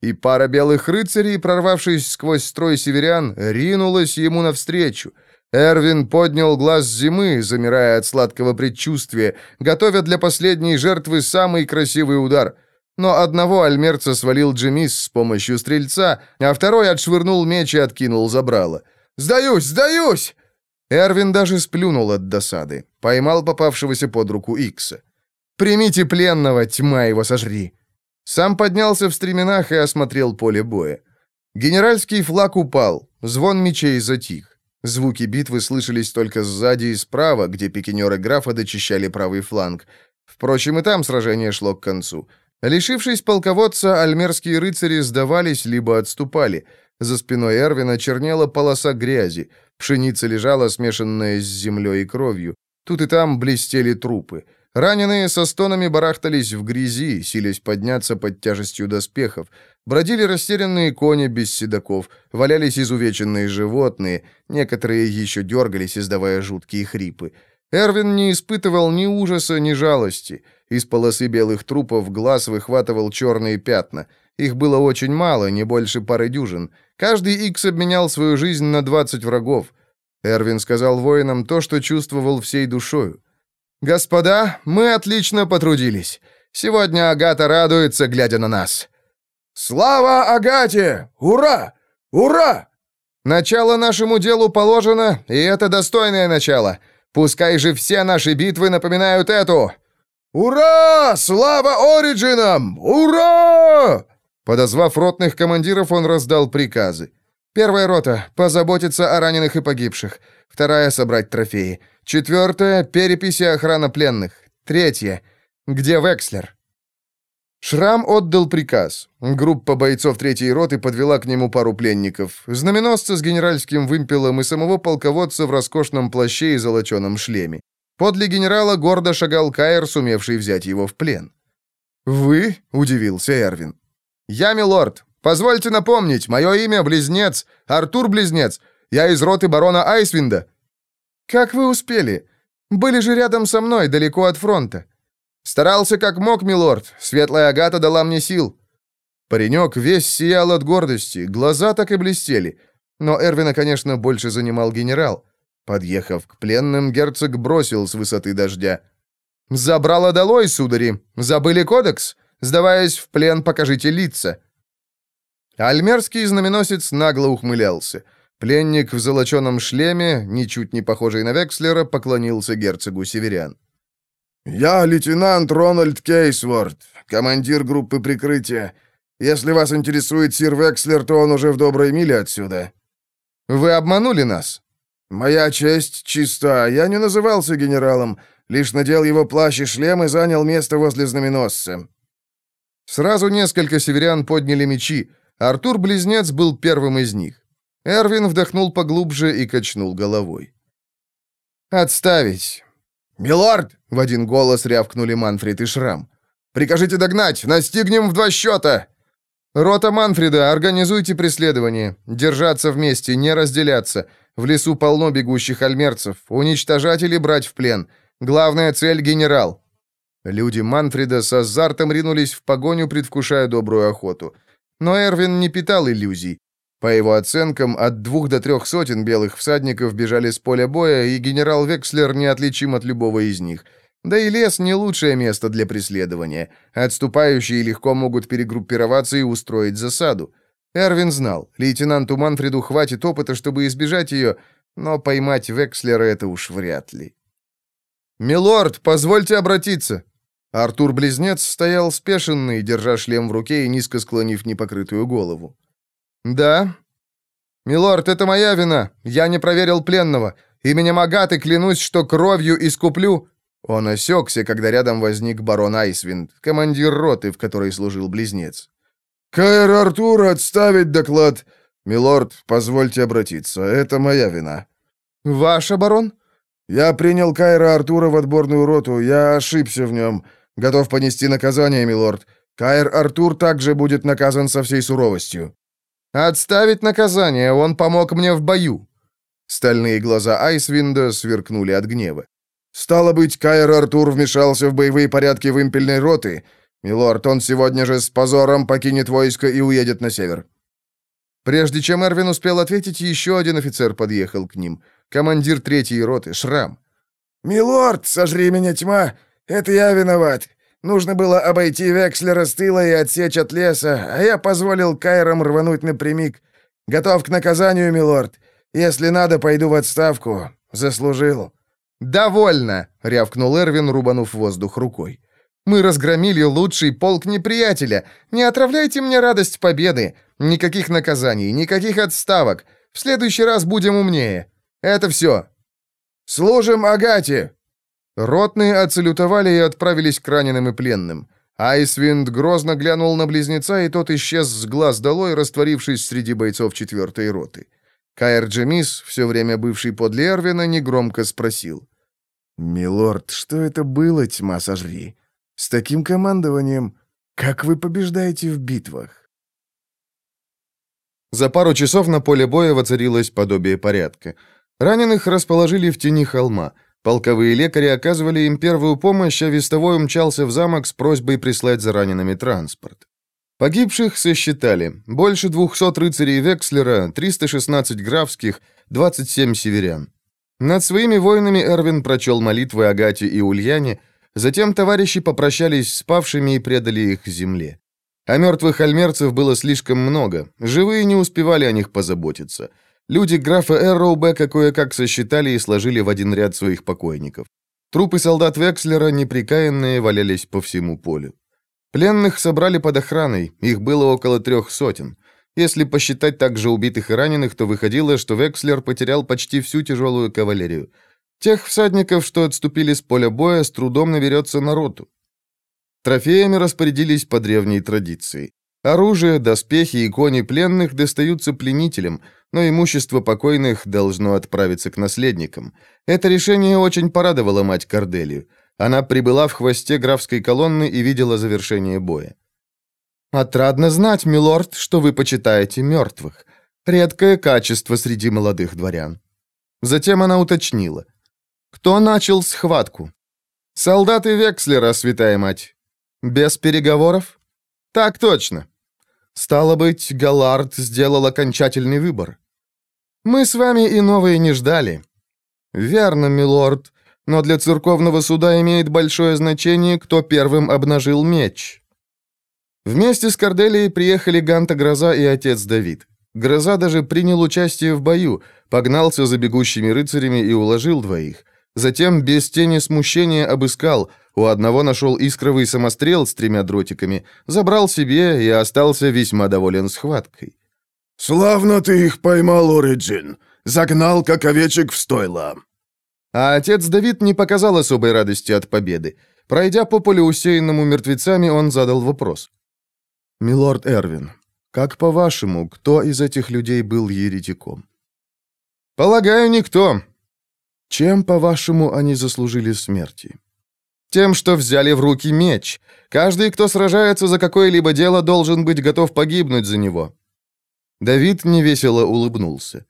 И пара белых рыцарей, прорвавшись сквозь строй северян, ринулась ему навстречу. Эрвин поднял глаз зимы, замирая от сладкого предчувствия, готовя для последней жертвы самый красивый удар. Но одного альмерца свалил Джемис с помощью стрельца, а второй отшвырнул меч и откинул забрало. «Сдаюсь! Сдаюсь!» Эрвин даже сплюнул от досады. Поймал попавшегося под руку Икса. «Примите пленного, тьма его сожри!» Сам поднялся в стременах и осмотрел поле боя. Генеральский флаг упал, звон мечей затих. Звуки битвы слышались только сзади и справа, где пикинеры графа дочищали правый фланг. Впрочем, и там сражение шло к концу. Лишившись полководца, альмерские рыцари сдавались либо отступали. За спиной Эрвина чернела полоса грязи. Пшеница лежала, смешанная с землей и кровью. Тут и там блестели трупы. Раненые со стонами барахтались в грязи, силясь подняться под тяжестью доспехов. Бродили растерянные кони без седаков, валялись изувеченные животные, некоторые еще дергались, издавая жуткие хрипы. Эрвин не испытывал ни ужаса, ни жалости. Из полосы белых трупов глаз выхватывал черные пятна. Их было очень мало, не больше пары дюжин. Каждый Икс обменял свою жизнь на 20 врагов. Эрвин сказал воинам то, что чувствовал всей душою. «Господа, мы отлично потрудились. Сегодня Агата радуется, глядя на нас». «Слава Агате! Ура! Ура!» «Начало нашему делу положено, и это достойное начало. Пускай же все наши битвы напоминают эту». «Ура! Слава Ориджинам! Ура!» Подозвав ротных командиров, он раздал приказы. «Первая рота — позаботиться о раненых и погибших. Вторая — собрать трофеи. Четвертое — переписи охрана пленных. Третье — где Векслер?» Шрам отдал приказ. Группа бойцов третьей роты подвела к нему пару пленников. Знаменосца с генеральским вымпелом и самого полководца в роскошном плаще и золоченом шлеме. Подле генерала гордо шагал Каир, сумевший взять его в плен. «Вы?» — удивился Эрвин. «Я, милорд. Позвольте напомнить, мое имя Близнец, Артур Близнец. Я из роты барона Айсвинда. «Как вы успели? Были же рядом со мной, далеко от фронта». «Старался как мог, милорд. Светлая Агата дала мне сил». Паренек весь сиял от гордости, глаза так и блестели. Но Эрвина, конечно, больше занимал генерал. Подъехав к пленным, герцог бросил с высоты дождя. «Забрало долой, судари! Забыли кодекс? Сдаваясь в плен, покажите лица!» Альмерский знаменосец нагло ухмылялся. Пленник в золоченом шлеме, ничуть не похожий на Векслера, поклонился герцогу северян. «Я лейтенант Рональд Кейсворт, командир группы прикрытия. Если вас интересует сир Векслер, то он уже в доброй миле отсюда». «Вы обманули нас?» «Моя честь чиста. Я не назывался генералом, лишь надел его плащ и шлем и занял место возле знаменосца». Сразу несколько северян подняли мечи. Артур-близнец был первым из них. Эрвин вдохнул поглубже и качнул головой. «Отставить!» «Милорд!» — в один голос рявкнули Манфред и Шрам. «Прикажите догнать! Настигнем в два счета!» «Рота Манфреда, организуйте преследование. Держаться вместе, не разделяться. В лесу полно бегущих альмерцев. Уничтожать или брать в плен. Главная цель — генерал». Люди Манфреда с азартом ринулись в погоню, предвкушая добрую охоту. Но Эрвин не питал иллюзий. По его оценкам, от двух до трех сотен белых всадников бежали с поля боя, и генерал Векслер неотличим от любого из них. Да и лес не лучшее место для преследования. Отступающие легко могут перегруппироваться и устроить засаду. Эрвин знал, лейтенанту Манфреду хватит опыта, чтобы избежать ее, но поймать Векслера это уж вряд ли. «Милорд, позвольте обратиться!» Артур-близнец стоял спешенный, держа шлем в руке и низко склонив непокрытую голову. «Да?» «Милорд, это моя вина. Я не проверил пленного. Именем Агаты клянусь, что кровью искуплю...» Он осекся, когда рядом возник барон Айсвинд, командир роты, в которой служил близнец. «Каэр Артур, отставить доклад!» «Милорд, позвольте обратиться. Это моя вина». «Ваша, барон?» «Я принял Кайра Артура в отборную роту. Я ошибся в нем. Готов понести наказание, милорд. Кайр Артур также будет наказан со всей суровостью». «Отставить наказание, он помог мне в бою». Стальные глаза Айсвинда сверкнули от гнева. «Стало быть, Кайр Артур вмешался в боевые порядки вымпельной роты. Милорд, он сегодня же с позором покинет войско и уедет на север». Прежде чем Эрвин успел ответить, еще один офицер подъехал к ним. командир третьей роты, Шрам. «Милорд, сожри меня тьма! Это я виноват. Нужно было обойти Векслера с тыла и отсечь от леса, а я позволил Кайрам рвануть напрямик. Готов к наказанию, милорд. Если надо, пойду в отставку. Заслужил». «Довольно!» — рявкнул Эрвин, рубанув воздух рукой. «Мы разгромили лучший полк неприятеля. Не отравляйте мне радость победы. Никаких наказаний, никаких отставок. В следующий раз будем умнее. Это все». «Служим Агате!» Ротные отсалютовали и отправились к раненым и пленным. Айсвинд грозно глянул на близнеца, и тот исчез с глаз долой, растворившись среди бойцов четвертой роты. Каэр Джемис, все время бывший подле Эрвина, негромко спросил. «Милорд, что это было, тьма сожри? С таким командованием, как вы побеждаете в битвах?» За пару часов на поле боя воцарилось подобие порядка. Раненых расположили в тени холма. Полковые лекари оказывали им первую помощь, а вестовой умчался в замок с просьбой прислать за ранеными транспорт. Погибших сосчитали. Больше 200 рыцарей Векслера, 316 графских, 27 северян. Над своими воинами Эрвин прочел молитвы Агате и Ульяне, затем товарищи попрощались с павшими и предали их земле. А мертвых альмерцев было слишком много, живые не успевали о них позаботиться. Люди графа Эрроубека кое-как сосчитали и сложили в один ряд своих покойников. Трупы солдат Векслера, неприкаянные, валялись по всему полю. Пленных собрали под охраной, их было около трех сотен. Если посчитать также убитых и раненых, то выходило, что Векслер потерял почти всю тяжелую кавалерию. Тех всадников, что отступили с поля боя, с трудом наберется народу. Трофеями распорядились по древней традиции. Оружие, доспехи и кони пленных достаются пленителям, но имущество покойных должно отправиться к наследникам. Это решение очень порадовало мать Корделию. Она прибыла в хвосте графской колонны и видела завершение боя. «Отрадно знать, милорд, что вы почитаете мертвых. Редкое качество среди молодых дворян». Затем она уточнила. «Кто начал схватку?» «Солдаты Векслера, святая мать». «Без переговоров?» «Так точно». «Стало быть, Галард сделал окончательный выбор». «Мы с вами и новые не ждали». «Верно, милорд, но для церковного суда имеет большое значение, кто первым обнажил меч». Вместе с Корделией приехали Ганта Гроза и отец Давид. Гроза даже принял участие в бою, погнался за бегущими рыцарями и уложил двоих. Затем без тени смущения обыскал, у одного нашел искровый самострел с тремя дротиками, забрал себе и остался весьма доволен схваткой. «Славно ты их поймал, Ориджин! Загнал, как овечек в стойло!» А отец Давид не показал особой радости от победы. Пройдя по полю, усеянному мертвецами, он задал вопрос. «Милорд Эрвин, как по-вашему, кто из этих людей был еретиком?» «Полагаю, никто. Чем, по-вашему, они заслужили смерти?» «Тем, что взяли в руки меч. Каждый, кто сражается за какое-либо дело, должен быть готов погибнуть за него». Давид невесело улыбнулся.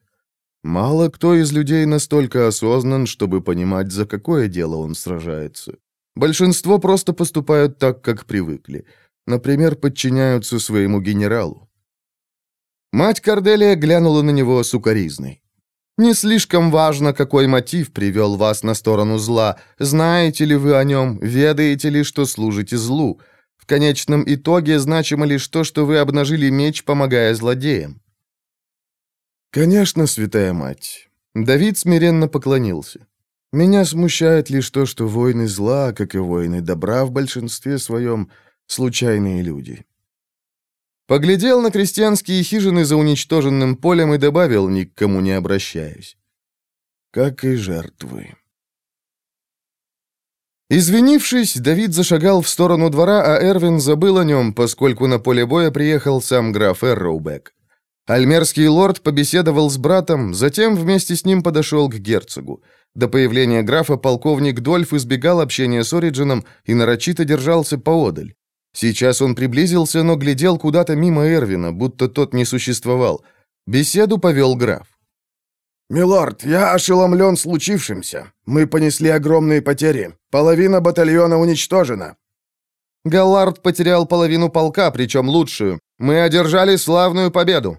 Мало кто из людей настолько осознан, чтобы понимать, за какое дело он сражается. Большинство просто поступают так, как привыкли. Например, подчиняются своему генералу. Мать Корделия глянула на него сукоризной. «Не слишком важно, какой мотив привел вас на сторону зла. Знаете ли вы о нем, ведаете ли, что служите злу. В конечном итоге значимо лишь то, что вы обнажили меч, помогая злодеям. «Конечно, святая мать». Давид смиренно поклонился. «Меня смущает лишь то, что воины зла, как и воины добра в большинстве своем, случайные люди». Поглядел на крестьянские хижины за уничтоженным полем и добавил, ни к кому не обращаясь. «Как и жертвы». Извинившись, Давид зашагал в сторону двора, а Эрвин забыл о нем, поскольку на поле боя приехал сам граф Эрроубек. Альмерский лорд побеседовал с братом, затем вместе с ним подошел к герцогу. До появления графа полковник Дольф избегал общения с Ориджином и нарочито держался поодаль. Сейчас он приблизился, но глядел куда-то мимо Эрвина, будто тот не существовал. Беседу повел граф. «Милорд, я ошеломлен случившимся. Мы понесли огромные потери. Половина батальона уничтожена». «Галлард потерял половину полка, причем лучшую. Мы одержали славную победу».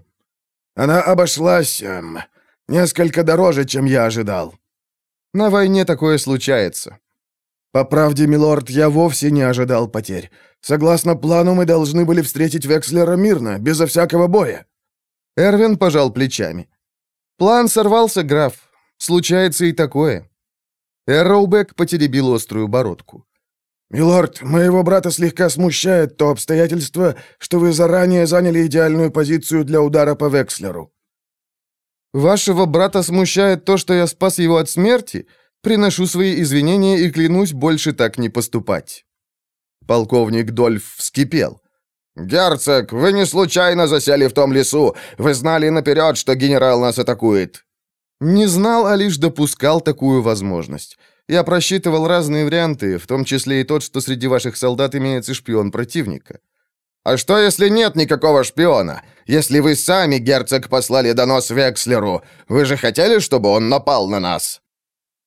Она обошлась... Эм, Несколько дороже, чем я ожидал». «На войне такое случается». «По правде, милорд, я вовсе не ожидал потерь. Согласно плану, мы должны были встретить Векслера мирно, безо всякого боя». Эрвин пожал плечами. «План сорвался, граф. Случается и такое». Эрроубек потеребил острую бородку. «Милорд, моего брата слегка смущает то обстоятельство, что вы заранее заняли идеальную позицию для удара по Векслеру». «Вашего брата смущает то, что я спас его от смерти? Приношу свои извинения и клянусь больше так не поступать». Полковник Дольф вскипел. «Герцог, вы не случайно засели в том лесу. Вы знали наперед, что генерал нас атакует». «Не знал, а лишь допускал такую возможность. Я просчитывал разные варианты, в том числе и тот, что среди ваших солдат имеется шпион противника. А что, если нет никакого шпиона? Если вы сами, герцог, послали донос Векслеру, вы же хотели, чтобы он напал на нас?»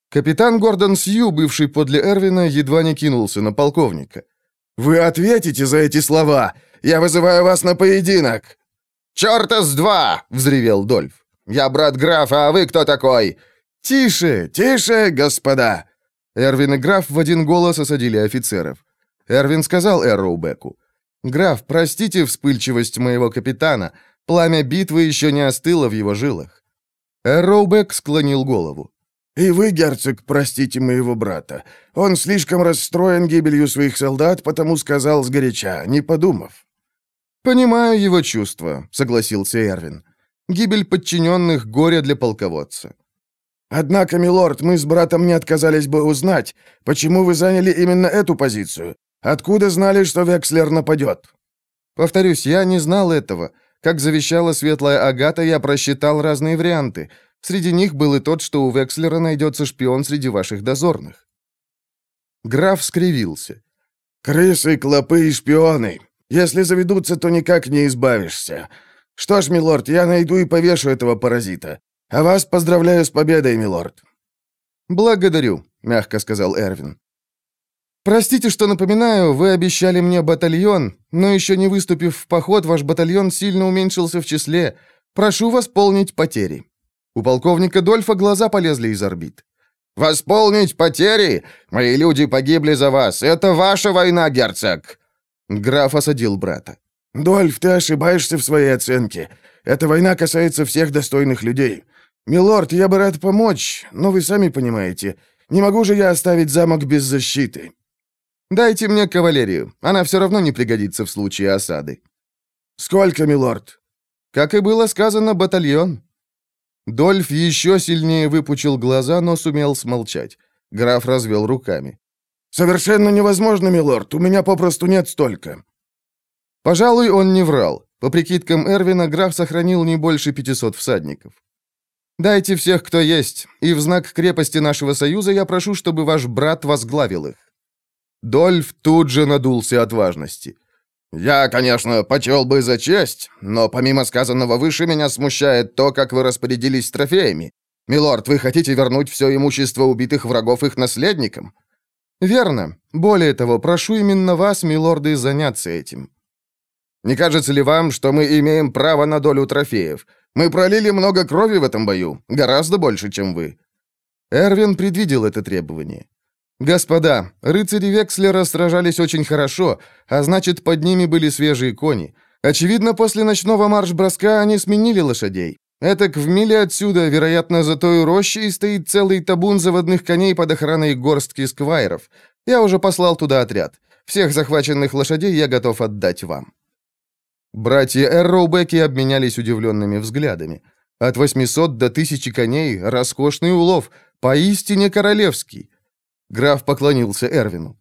Капитан Гордон Сью, бывший подле Эрвина, едва не кинулся на полковника. «Вы ответите за эти слова! Я вызываю вас на поединок!» «Чёрта с два!» — взревел Дольф. «Я брат графа, а вы кто такой? «Тише, тише, господа!» Эрвин и граф в один голос осадили офицеров. Эрвин сказал Эрроубеку. «Граф, простите вспыльчивость моего капитана. Пламя битвы еще не остыло в его жилах». Эрроубек склонил голову. «И вы, герцог, простите моего брата. Он слишком расстроен гибелью своих солдат, потому сказал сгоряча, не подумав». «Понимаю его чувства», — согласился Эрвин. «Гибель подчиненных — горе для полководца». Однако, милорд, мы с братом не отказались бы узнать, почему вы заняли именно эту позицию. Откуда знали, что Векслер нападет?» «Повторюсь, я не знал этого. Как завещала светлая Агата, я просчитал разные варианты. Среди них был и тот, что у Векслера найдется шпион среди ваших дозорных». Граф скривился. «Крысы, клопы и шпионы. Если заведутся, то никак не избавишься. Что ж, милорд, я найду и повешу этого паразита. «А вас поздравляю с победой, милорд». «Благодарю», — мягко сказал Эрвин. «Простите, что напоминаю, вы обещали мне батальон, но еще не выступив в поход, ваш батальон сильно уменьшился в числе. Прошу восполнить потери». У полковника Дольфа глаза полезли из орбит. «Восполнить потери? Мои люди погибли за вас. Это ваша война, герцог!» Граф осадил брата. «Дольф, ты ошибаешься в своей оценке. Эта война касается всех достойных людей. «Милорд, я бы рад помочь, но вы сами понимаете, не могу же я оставить замок без защиты». «Дайте мне кавалерию, она все равно не пригодится в случае осады». «Сколько, милорд?» «Как и было сказано, батальон». Дольф еще сильнее выпучил глаза, но сумел смолчать. Граф развел руками. «Совершенно невозможно, милорд, у меня попросту нет столько». Пожалуй, он не врал. По прикидкам Эрвина, граф сохранил не больше 500 всадников. Дайте всех, кто есть, и в знак крепости нашего союза я прошу, чтобы ваш брат возглавил их». Дольф тут же надулся от важности. «Я, конечно, почел бы за честь, но помимо сказанного выше меня смущает то, как вы распорядились трофеями. Милорд, вы хотите вернуть все имущество убитых врагов их наследникам?» «Верно. Более того, прошу именно вас, милорды, заняться этим». «Не кажется ли вам, что мы имеем право на долю трофеев? Мы пролили много крови в этом бою, гораздо больше, чем вы». Эрвин предвидел это требование. «Господа, рыцари Векслера сражались очень хорошо, а значит, под ними были свежие кони. Очевидно, после ночного марш-броска они сменили лошадей. Этак в миле отсюда, вероятно, за той рощей стоит целый табун заводных коней под охраной горстки сквайров. Я уже послал туда отряд. Всех захваченных лошадей я готов отдать вам». Братья Эрроубеки обменялись удивленными взглядами. От 800 до 1000 коней — роскошный улов, поистине королевский. Граф поклонился Эрвину.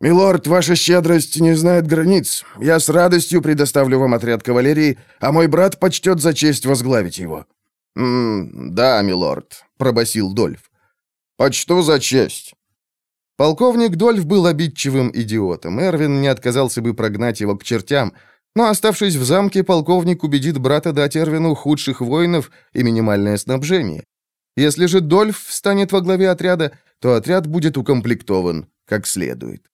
«Милорд, ваша щедрость не знает границ. Я с радостью предоставлю вам отряд кавалерии, а мой брат почтет за честь возглавить его». «М да, милорд», — пробасил Дольф. «Почту за честь». Полковник Дольф был обидчивым идиотом. Эрвин не отказался бы прогнать его к чертям — но, оставшись в замке, полковник убедит брата дать Эрвину худших воинов и минимальное снабжение. Если же Дольф встанет во главе отряда, то отряд будет укомплектован как следует.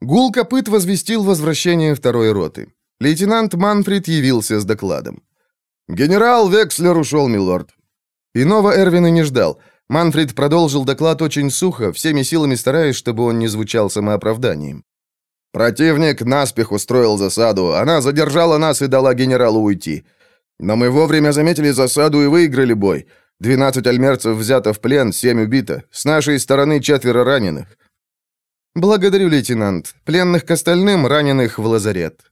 Гул копыт возвестил возвращение второй роты. Лейтенант Манфред явился с докладом. «Генерал Векслер ушел, милорд». Иного Эрвин и не ждал. Манфред продолжил доклад очень сухо, всеми силами стараясь, чтобы он не звучал самооправданием. Противник наспех устроил засаду, она задержала нас и дала генералу уйти. Но мы вовремя заметили засаду и выиграли бой. 12 альмерцев взято в плен, 7 убито. С нашей стороны четверо раненых. Благодарю, лейтенант. Пленных к остальным, раненых в лазарет.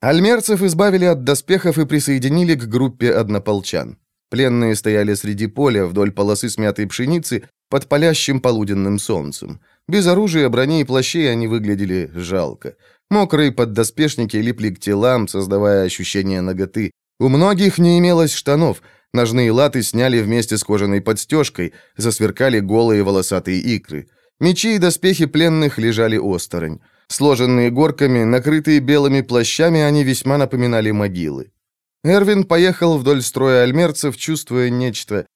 Альмерцев избавили от доспехов и присоединили к группе однополчан. Пленные стояли среди поля вдоль полосы смятой пшеницы под палящим полуденным солнцем. Без оружия, брони и плащей они выглядели жалко. Мокрые поддоспешники липли к телам, создавая ощущение наготы. У многих не имелось штанов. Ножные латы сняли вместе с кожаной подстежкой, засверкали голые волосатые икры. Мечи и доспехи пленных лежали осторонь. Сложенные горками, накрытые белыми плащами, они весьма напоминали могилы. Эрвин поехал вдоль строя альмерцев, чувствуя нечто.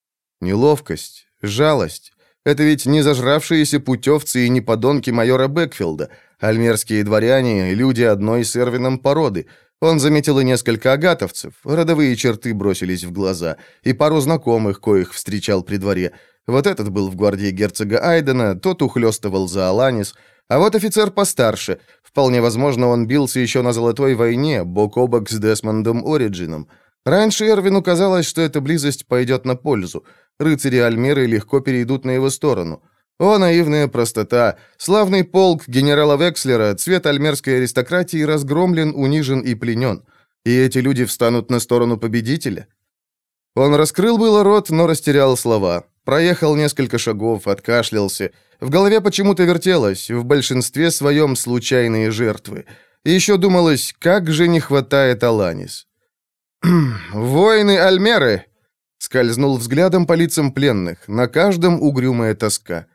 Неловкость, жалость. Это ведь не зажравшиеся путевцы и не подонки майора Бекфилда. Альмерские дворяне — люди одной с Эрвином породы. Он заметил и несколько агатовцев, родовые черты бросились в глаза, и пару знакомых, коих встречал при дворе. Вот этот был в гвардии герцога Айдена, тот ухлёстывал за Аланис — а вот офицер постарше. Вполне возможно, он бился еще на Золотой войне, бок о бок с Десмондом Ориджином. Раньше Эрвину казалось, что эта близость пойдет на пользу. Рыцари Альмеры легко перейдут на его сторону. О, наивная простота! Славный полк генерала Векслера, цвет альмерской аристократии, разгромлен, унижен и пленен. И эти люди встанут на сторону победителя? Он раскрыл было рот, но растерял слова. Проехал несколько шагов, откашлялся. В голове почему-то вертелось, в большинстве своем случайные жертвы. И еще думалось, как же не хватает Аланис. «Воины Альмеры!» Скользнул взглядом по лицам пленных, на каждом угрюмая тоска.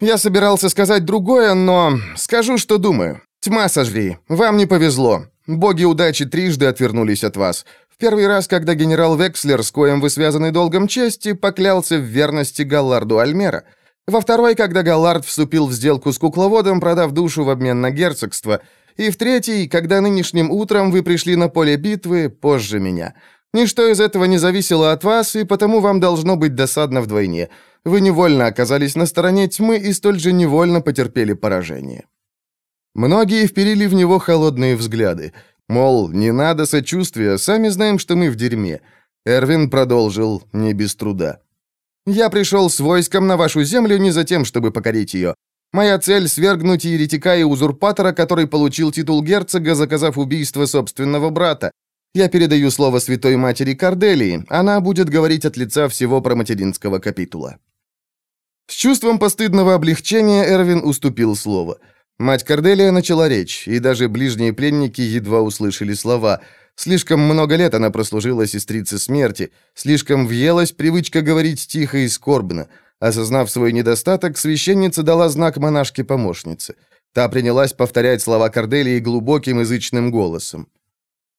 «Я собирался сказать другое, но скажу, что думаю. Тьма сожри, вам не повезло. Боги удачи трижды отвернулись от вас первый раз, когда генерал Векслер, с коем вы связаны долгом чести, поклялся в верности Галларду Альмера. Во второй, когда Галлард вступил в сделку с кукловодом, продав душу в обмен на герцогство. И в третий, когда нынешним утром вы пришли на поле битвы позже меня. Ничто из этого не зависело от вас, и потому вам должно быть досадно вдвойне. Вы невольно оказались на стороне тьмы и столь же невольно потерпели поражение. Многие вперили в него холодные взгляды. Мол, не надо сочувствия, сами знаем, что мы в дерьме. Эрвин продолжил не без труда. «Я пришел с войском на вашу землю не за тем, чтобы покорить ее. Моя цель — свергнуть еретика и узурпатора, который получил титул герцога, заказав убийство собственного брата. Я передаю слово святой матери Корделии. Она будет говорить от лица всего проматеринского капитула». С чувством постыдного облегчения Эрвин уступил слово — Мать Корделия начала речь, и даже ближние пленники едва услышали слова. Слишком много лет она прослужила сестрице смерти, слишком въелась привычка говорить тихо и скорбно. Осознав свой недостаток, священница дала знак монашке-помощнице. Та принялась повторять слова Корделии глубоким язычным голосом.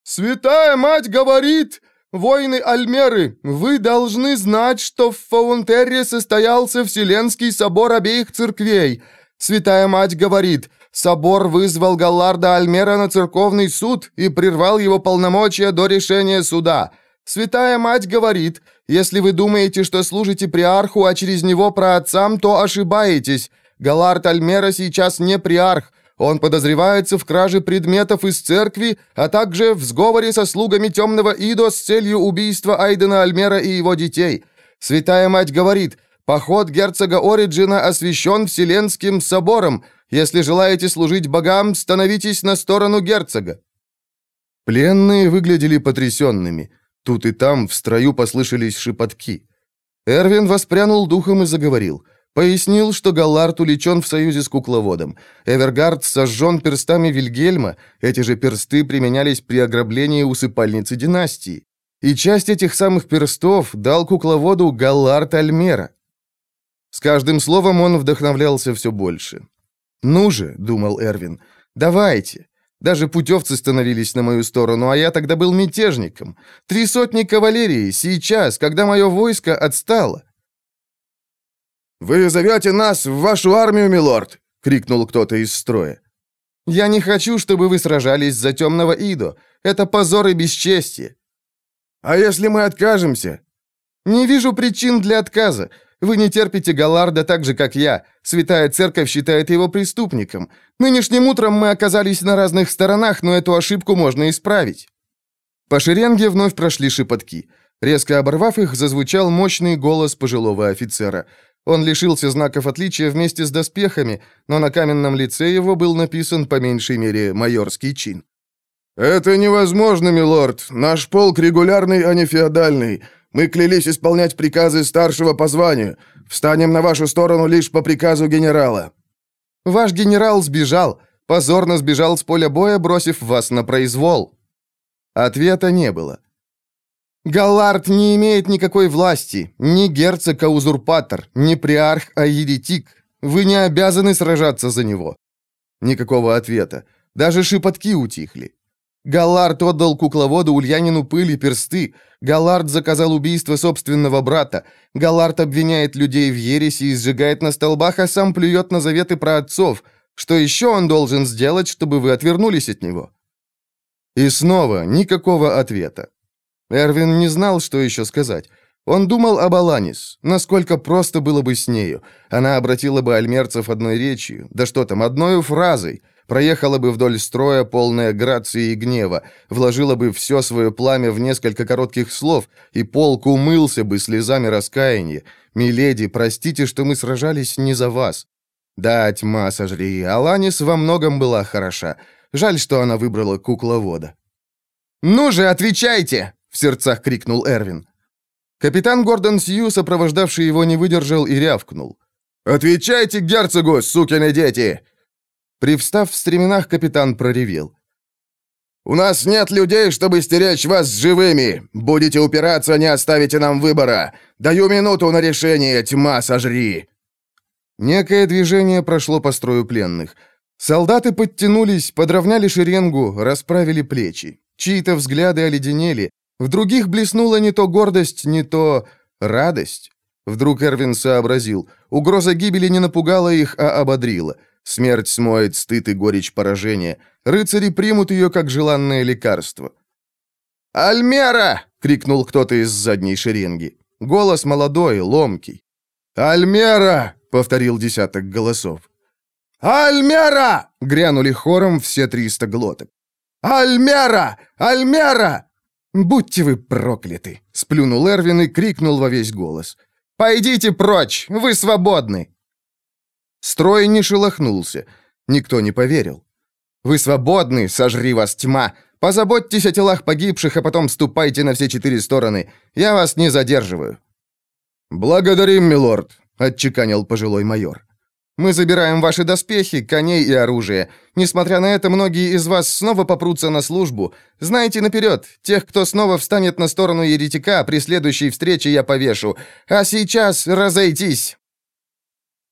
«Святая мать говорит, воины Альмеры, вы должны знать, что в Фаунтерре состоялся Вселенский собор обеих церквей — Святая Мать говорит, собор вызвал Галларда Альмера на церковный суд и прервал его полномочия до решения суда. Святая Мать говорит, если вы думаете, что служите приарху, а через него праотцам, то ошибаетесь. Галлард Альмера сейчас не приарх, он подозревается в краже предметов из церкви, а также в сговоре со слугами темного Идо с целью убийства Айдена Альмера и его детей. Святая Мать говорит, Поход герцога Ориджина освящен Вселенским собором. Если желаете служить богам, становитесь на сторону герцога». Пленные выглядели потрясенными. Тут и там в строю послышались шепотки. Эрвин воспрянул духом и заговорил. Пояснил, что Галлард уличен в союзе с кукловодом. Эвергард сожжен перстами Вильгельма. Эти же персты применялись при ограблении усыпальницы династии. И часть этих самых перстов дал кукловоду Галлард Альмера. С каждым словом он вдохновлялся все больше. «Ну же», — думал Эрвин, — «давайте». Даже путевцы становились на мою сторону, а я тогда был мятежником. Три сотни кавалерии, сейчас, когда мое войско отстало. «Вы зовете нас в вашу армию, милорд!» — крикнул кто-то из строя. «Я не хочу, чтобы вы сражались за темного Идо. Это позор и бесчестие». «А если мы откажемся?» «Не вижу причин для отказа. Вы не терпите Галарда так же, как я. Святая Церковь считает его преступником. Нынешним утром мы оказались на разных сторонах, но эту ошибку можно исправить». По шеренге вновь прошли шепотки. Резко оборвав их, зазвучал мощный голос пожилого офицера. Он лишился знаков отличия вместе с доспехами, но на каменном лице его был написан по меньшей мере майорский чин. «Это невозможно, милорд. Наш полк регулярный, а не феодальный. Мы клялись исполнять приказы старшего по званию. Встанем на вашу сторону лишь по приказу генерала». «Ваш генерал сбежал. Позорно сбежал с поля боя, бросив вас на произвол». Ответа не было. Галлард не имеет никакой власти, ни герцог, а узурпатор, ни приарх, а еретик. Вы не обязаны сражаться за него. Никакого ответа. Даже шепотки утихли. Галлард отдал кукловоду Ульянину пыль и персты. Галлард заказал убийство собственного брата. Галлард обвиняет людей в ереси и сжигает на столбах, а сам плюет на заветы про отцов. Что еще он должен сделать, чтобы вы отвернулись от него?» И снова никакого ответа. Эрвин не знал, что еще сказать. Он думал об Аланис, насколько просто было бы с нею. Она обратила бы альмерцев одной речью, да что там, одной фразой — проехала бы вдоль строя, полная грации и гнева, вложила бы все свое пламя в несколько коротких слов, и полк умылся бы слезами раскаяния. «Миледи, простите, что мы сражались не за вас». Да, тьма сожри, Аланис во многом была хороша. Жаль, что она выбрала кукловода. «Ну же, отвечайте!» — в сердцах крикнул Эрвин. Капитан Гордон Сью, сопровождавший его, не выдержал и рявкнул. «Отвечайте герцогу, сукины дети! Привстав в стременах, капитан проревел. «У нас нет людей, чтобы стеречь вас живыми! Будете упираться, не оставите нам выбора! Даю минуту на решение, тьма сожри!» Некое движение прошло по строю пленных. Солдаты подтянулись, подровняли шеренгу, расправили плечи. Чьи-то взгляды оледенели. В других блеснула не то гордость, не то радость. Вдруг Эрвин сообразил. Угроза гибели не напугала их, а ободрила. Смерть смоет стыд и горечь поражения. Рыцари примут ее как желанное лекарство. «Альмера!» — крикнул кто-то из задней шеренги. Голос молодой, ломкий. «Альмера!» — повторил десяток голосов. «Альмера!» — грянули хором все триста глоток. «Альмера! Альмера!» «Будьте вы прокляты!» — сплюнул Эрвин и крикнул во весь голос. «Пойдите прочь! Вы свободны!» Строй не шелохнулся. Никто не поверил. «Вы свободны, сожри вас тьма! Позаботьтесь о телах погибших, а потом ступайте на все четыре стороны. Я вас не задерживаю». «Благодарим, милорд», — отчеканил пожилой майор. «Мы забираем ваши доспехи, коней и оружие. Несмотря на это, многие из вас снова попрутся на службу. Знайте наперед, тех, кто снова встанет на сторону еретика, при следующей встрече я повешу. А сейчас разойтись!»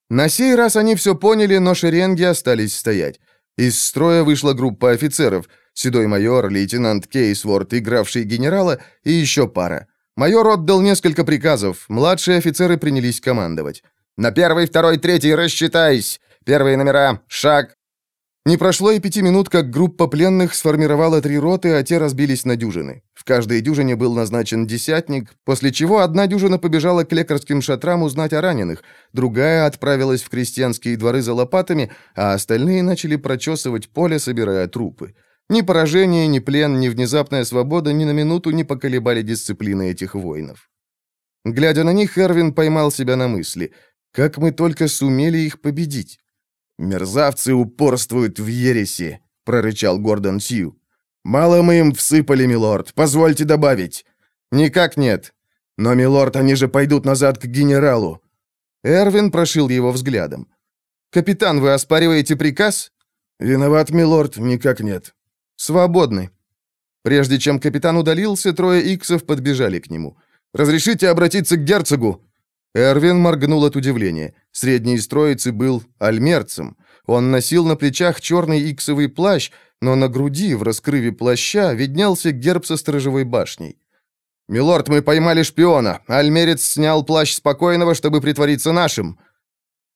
На сей раз они все поняли, но шеренги остались стоять. Из строя вышла группа офицеров. Седой майор, лейтенант Кейсворт, игравший генерала, и еще пара. Майор отдал несколько приказов, младшие офицеры принялись командовать. «На первый, второй, третий рассчитайся! Первые номера, шаг, не прошло и пяти минут, как группа пленных сформировала три роты, а те разбились на дюжины. В каждой дюжине был назначен десятник, после чего одна дюжина побежала к лекарским шатрам узнать о раненых, другая отправилась в крестьянские дворы за лопатами, а остальные начали прочесывать поле, собирая трупы. Ни поражение, ни плен, ни внезапная свобода ни на минуту не поколебали дисциплины этих воинов. Глядя на них, Эрвин поймал себя на мысли. «Как мы только сумели их победить!» «Мерзавцы упорствуют в ереси», — прорычал Гордон Сью. «Мало мы им всыпали, милорд, позвольте добавить». «Никак нет». «Но, милорд, они же пойдут назад к генералу». Эрвин прошил его взглядом. «Капитан, вы оспариваете приказ?» «Виноват, милорд, никак нет». «Свободны». Прежде чем капитан удалился, трое иксов подбежали к нему. «Разрешите обратиться к герцогу?» Эрвин моргнул от удивления. Средний из троицы был альмерцем. Он носил на плечах черный иксовый плащ, но на груди, в раскрыве плаща, виднелся герб со сторожевой башней. «Милорд, мы поймали шпиона. Альмерец снял плащ спокойного, чтобы притвориться нашим».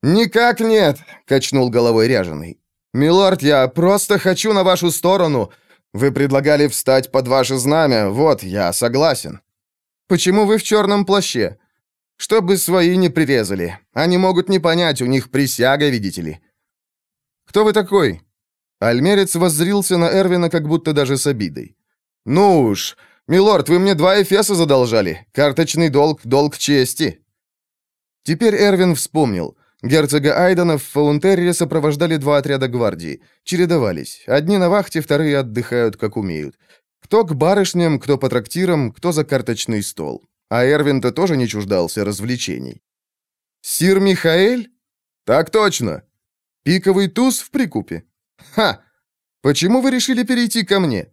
«Никак нет», — качнул головой ряженый. «Милорд, я просто хочу на вашу сторону. Вы предлагали встать под ваше знамя, вот, я согласен. Почему вы в черном плаще? Чтобы свои не прирезали. Они могут не понять, у них присяга, видите ли. Кто вы такой? Альмерец воззрился на Эрвина как будто даже с обидой. «Ну уж, милорд, вы мне два эфеса задолжали. Карточный долг — долг чести». Теперь Эрвин вспомнил. Герцога Айдена в Фаунтерре сопровождали два отряда гвардии. Чередовались. Одни на вахте, вторые отдыхают, как умеют. Кто к барышням, кто по трактирам, кто за карточный стол. А Эрвин-то тоже не чуждался развлечений. «Сир Михаэль?» «Так точно!» «Пиковый туз в прикупе?» «Ха! Почему вы решили перейти ко мне?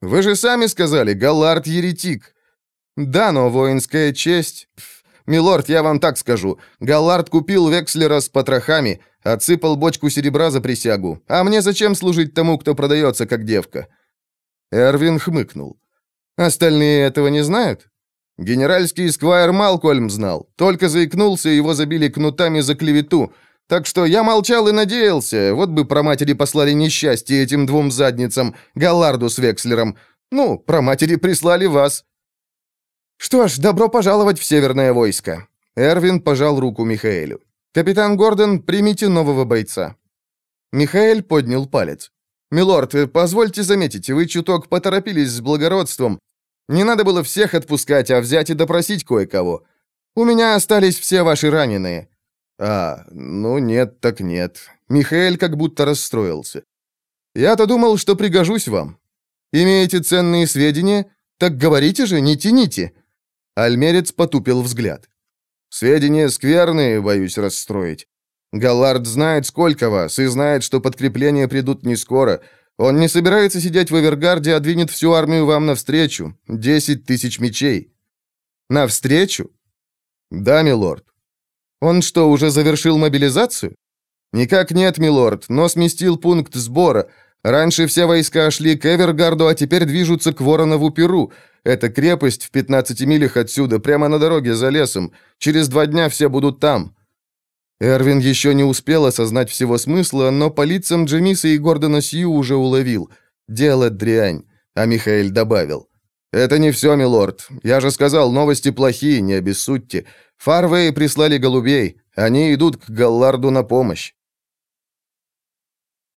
Вы же сами сказали, Галлард еретик». «Да, но воинская честь...» «Милорд, я вам так скажу. Галлард купил Векслера с потрохами, отсыпал бочку серебра за присягу. А мне зачем служить тому, кто продается как девка?» Эрвин хмыкнул. «Остальные этого не знают?» Генеральский сквайр Малкольм знал. Только заикнулся, его забили кнутами за клевету. Так что я молчал и надеялся. Вот бы про матери послали несчастье этим двум задницам, Галларду с Векслером. Ну, про матери прислали вас. «Что ж, добро пожаловать в Северное войско». Эрвин пожал руку Михаэлю. «Капитан Гордон, примите нового бойца». Михаэль поднял палец. «Милорд, позвольте заметить, вы чуток поторопились с благородством. Не надо было всех отпускать, а взять и допросить кое-кого. У меня остались все ваши раненые». «А, ну нет, так нет». Михаэль как будто расстроился. «Я-то думал, что пригожусь вам. Имеете ценные сведения? Так говорите же, не тяните». Альмерец потупил взгляд. «Сведения скверные, боюсь расстроить. Галлард знает, сколько вас, и знает, что подкрепления придут не скоро. Он не собирается сидеть в Эвергарде, а двинет всю армию вам навстречу. Десять тысяч мечей». «Навстречу?» «Да, милорд». «Он что, уже завершил мобилизацию?» «Никак нет, милорд, но сместил пункт сбора. Раньше все войска шли к Эвергарду, а теперь движутся к Воронову Перу. Это крепость в 15 милях отсюда, прямо на дороге за лесом. Через два дня все будут там». Эрвин еще не успел осознать всего смысла, но по лицам Джемиса и Гордона Сью уже уловил. «Дело дрянь», а Михаил добавил. «Это не все, милорд. Я же сказал, новости плохие, не обессудьте. Фарвей прислали голубей. Они идут к Галларду на помощь».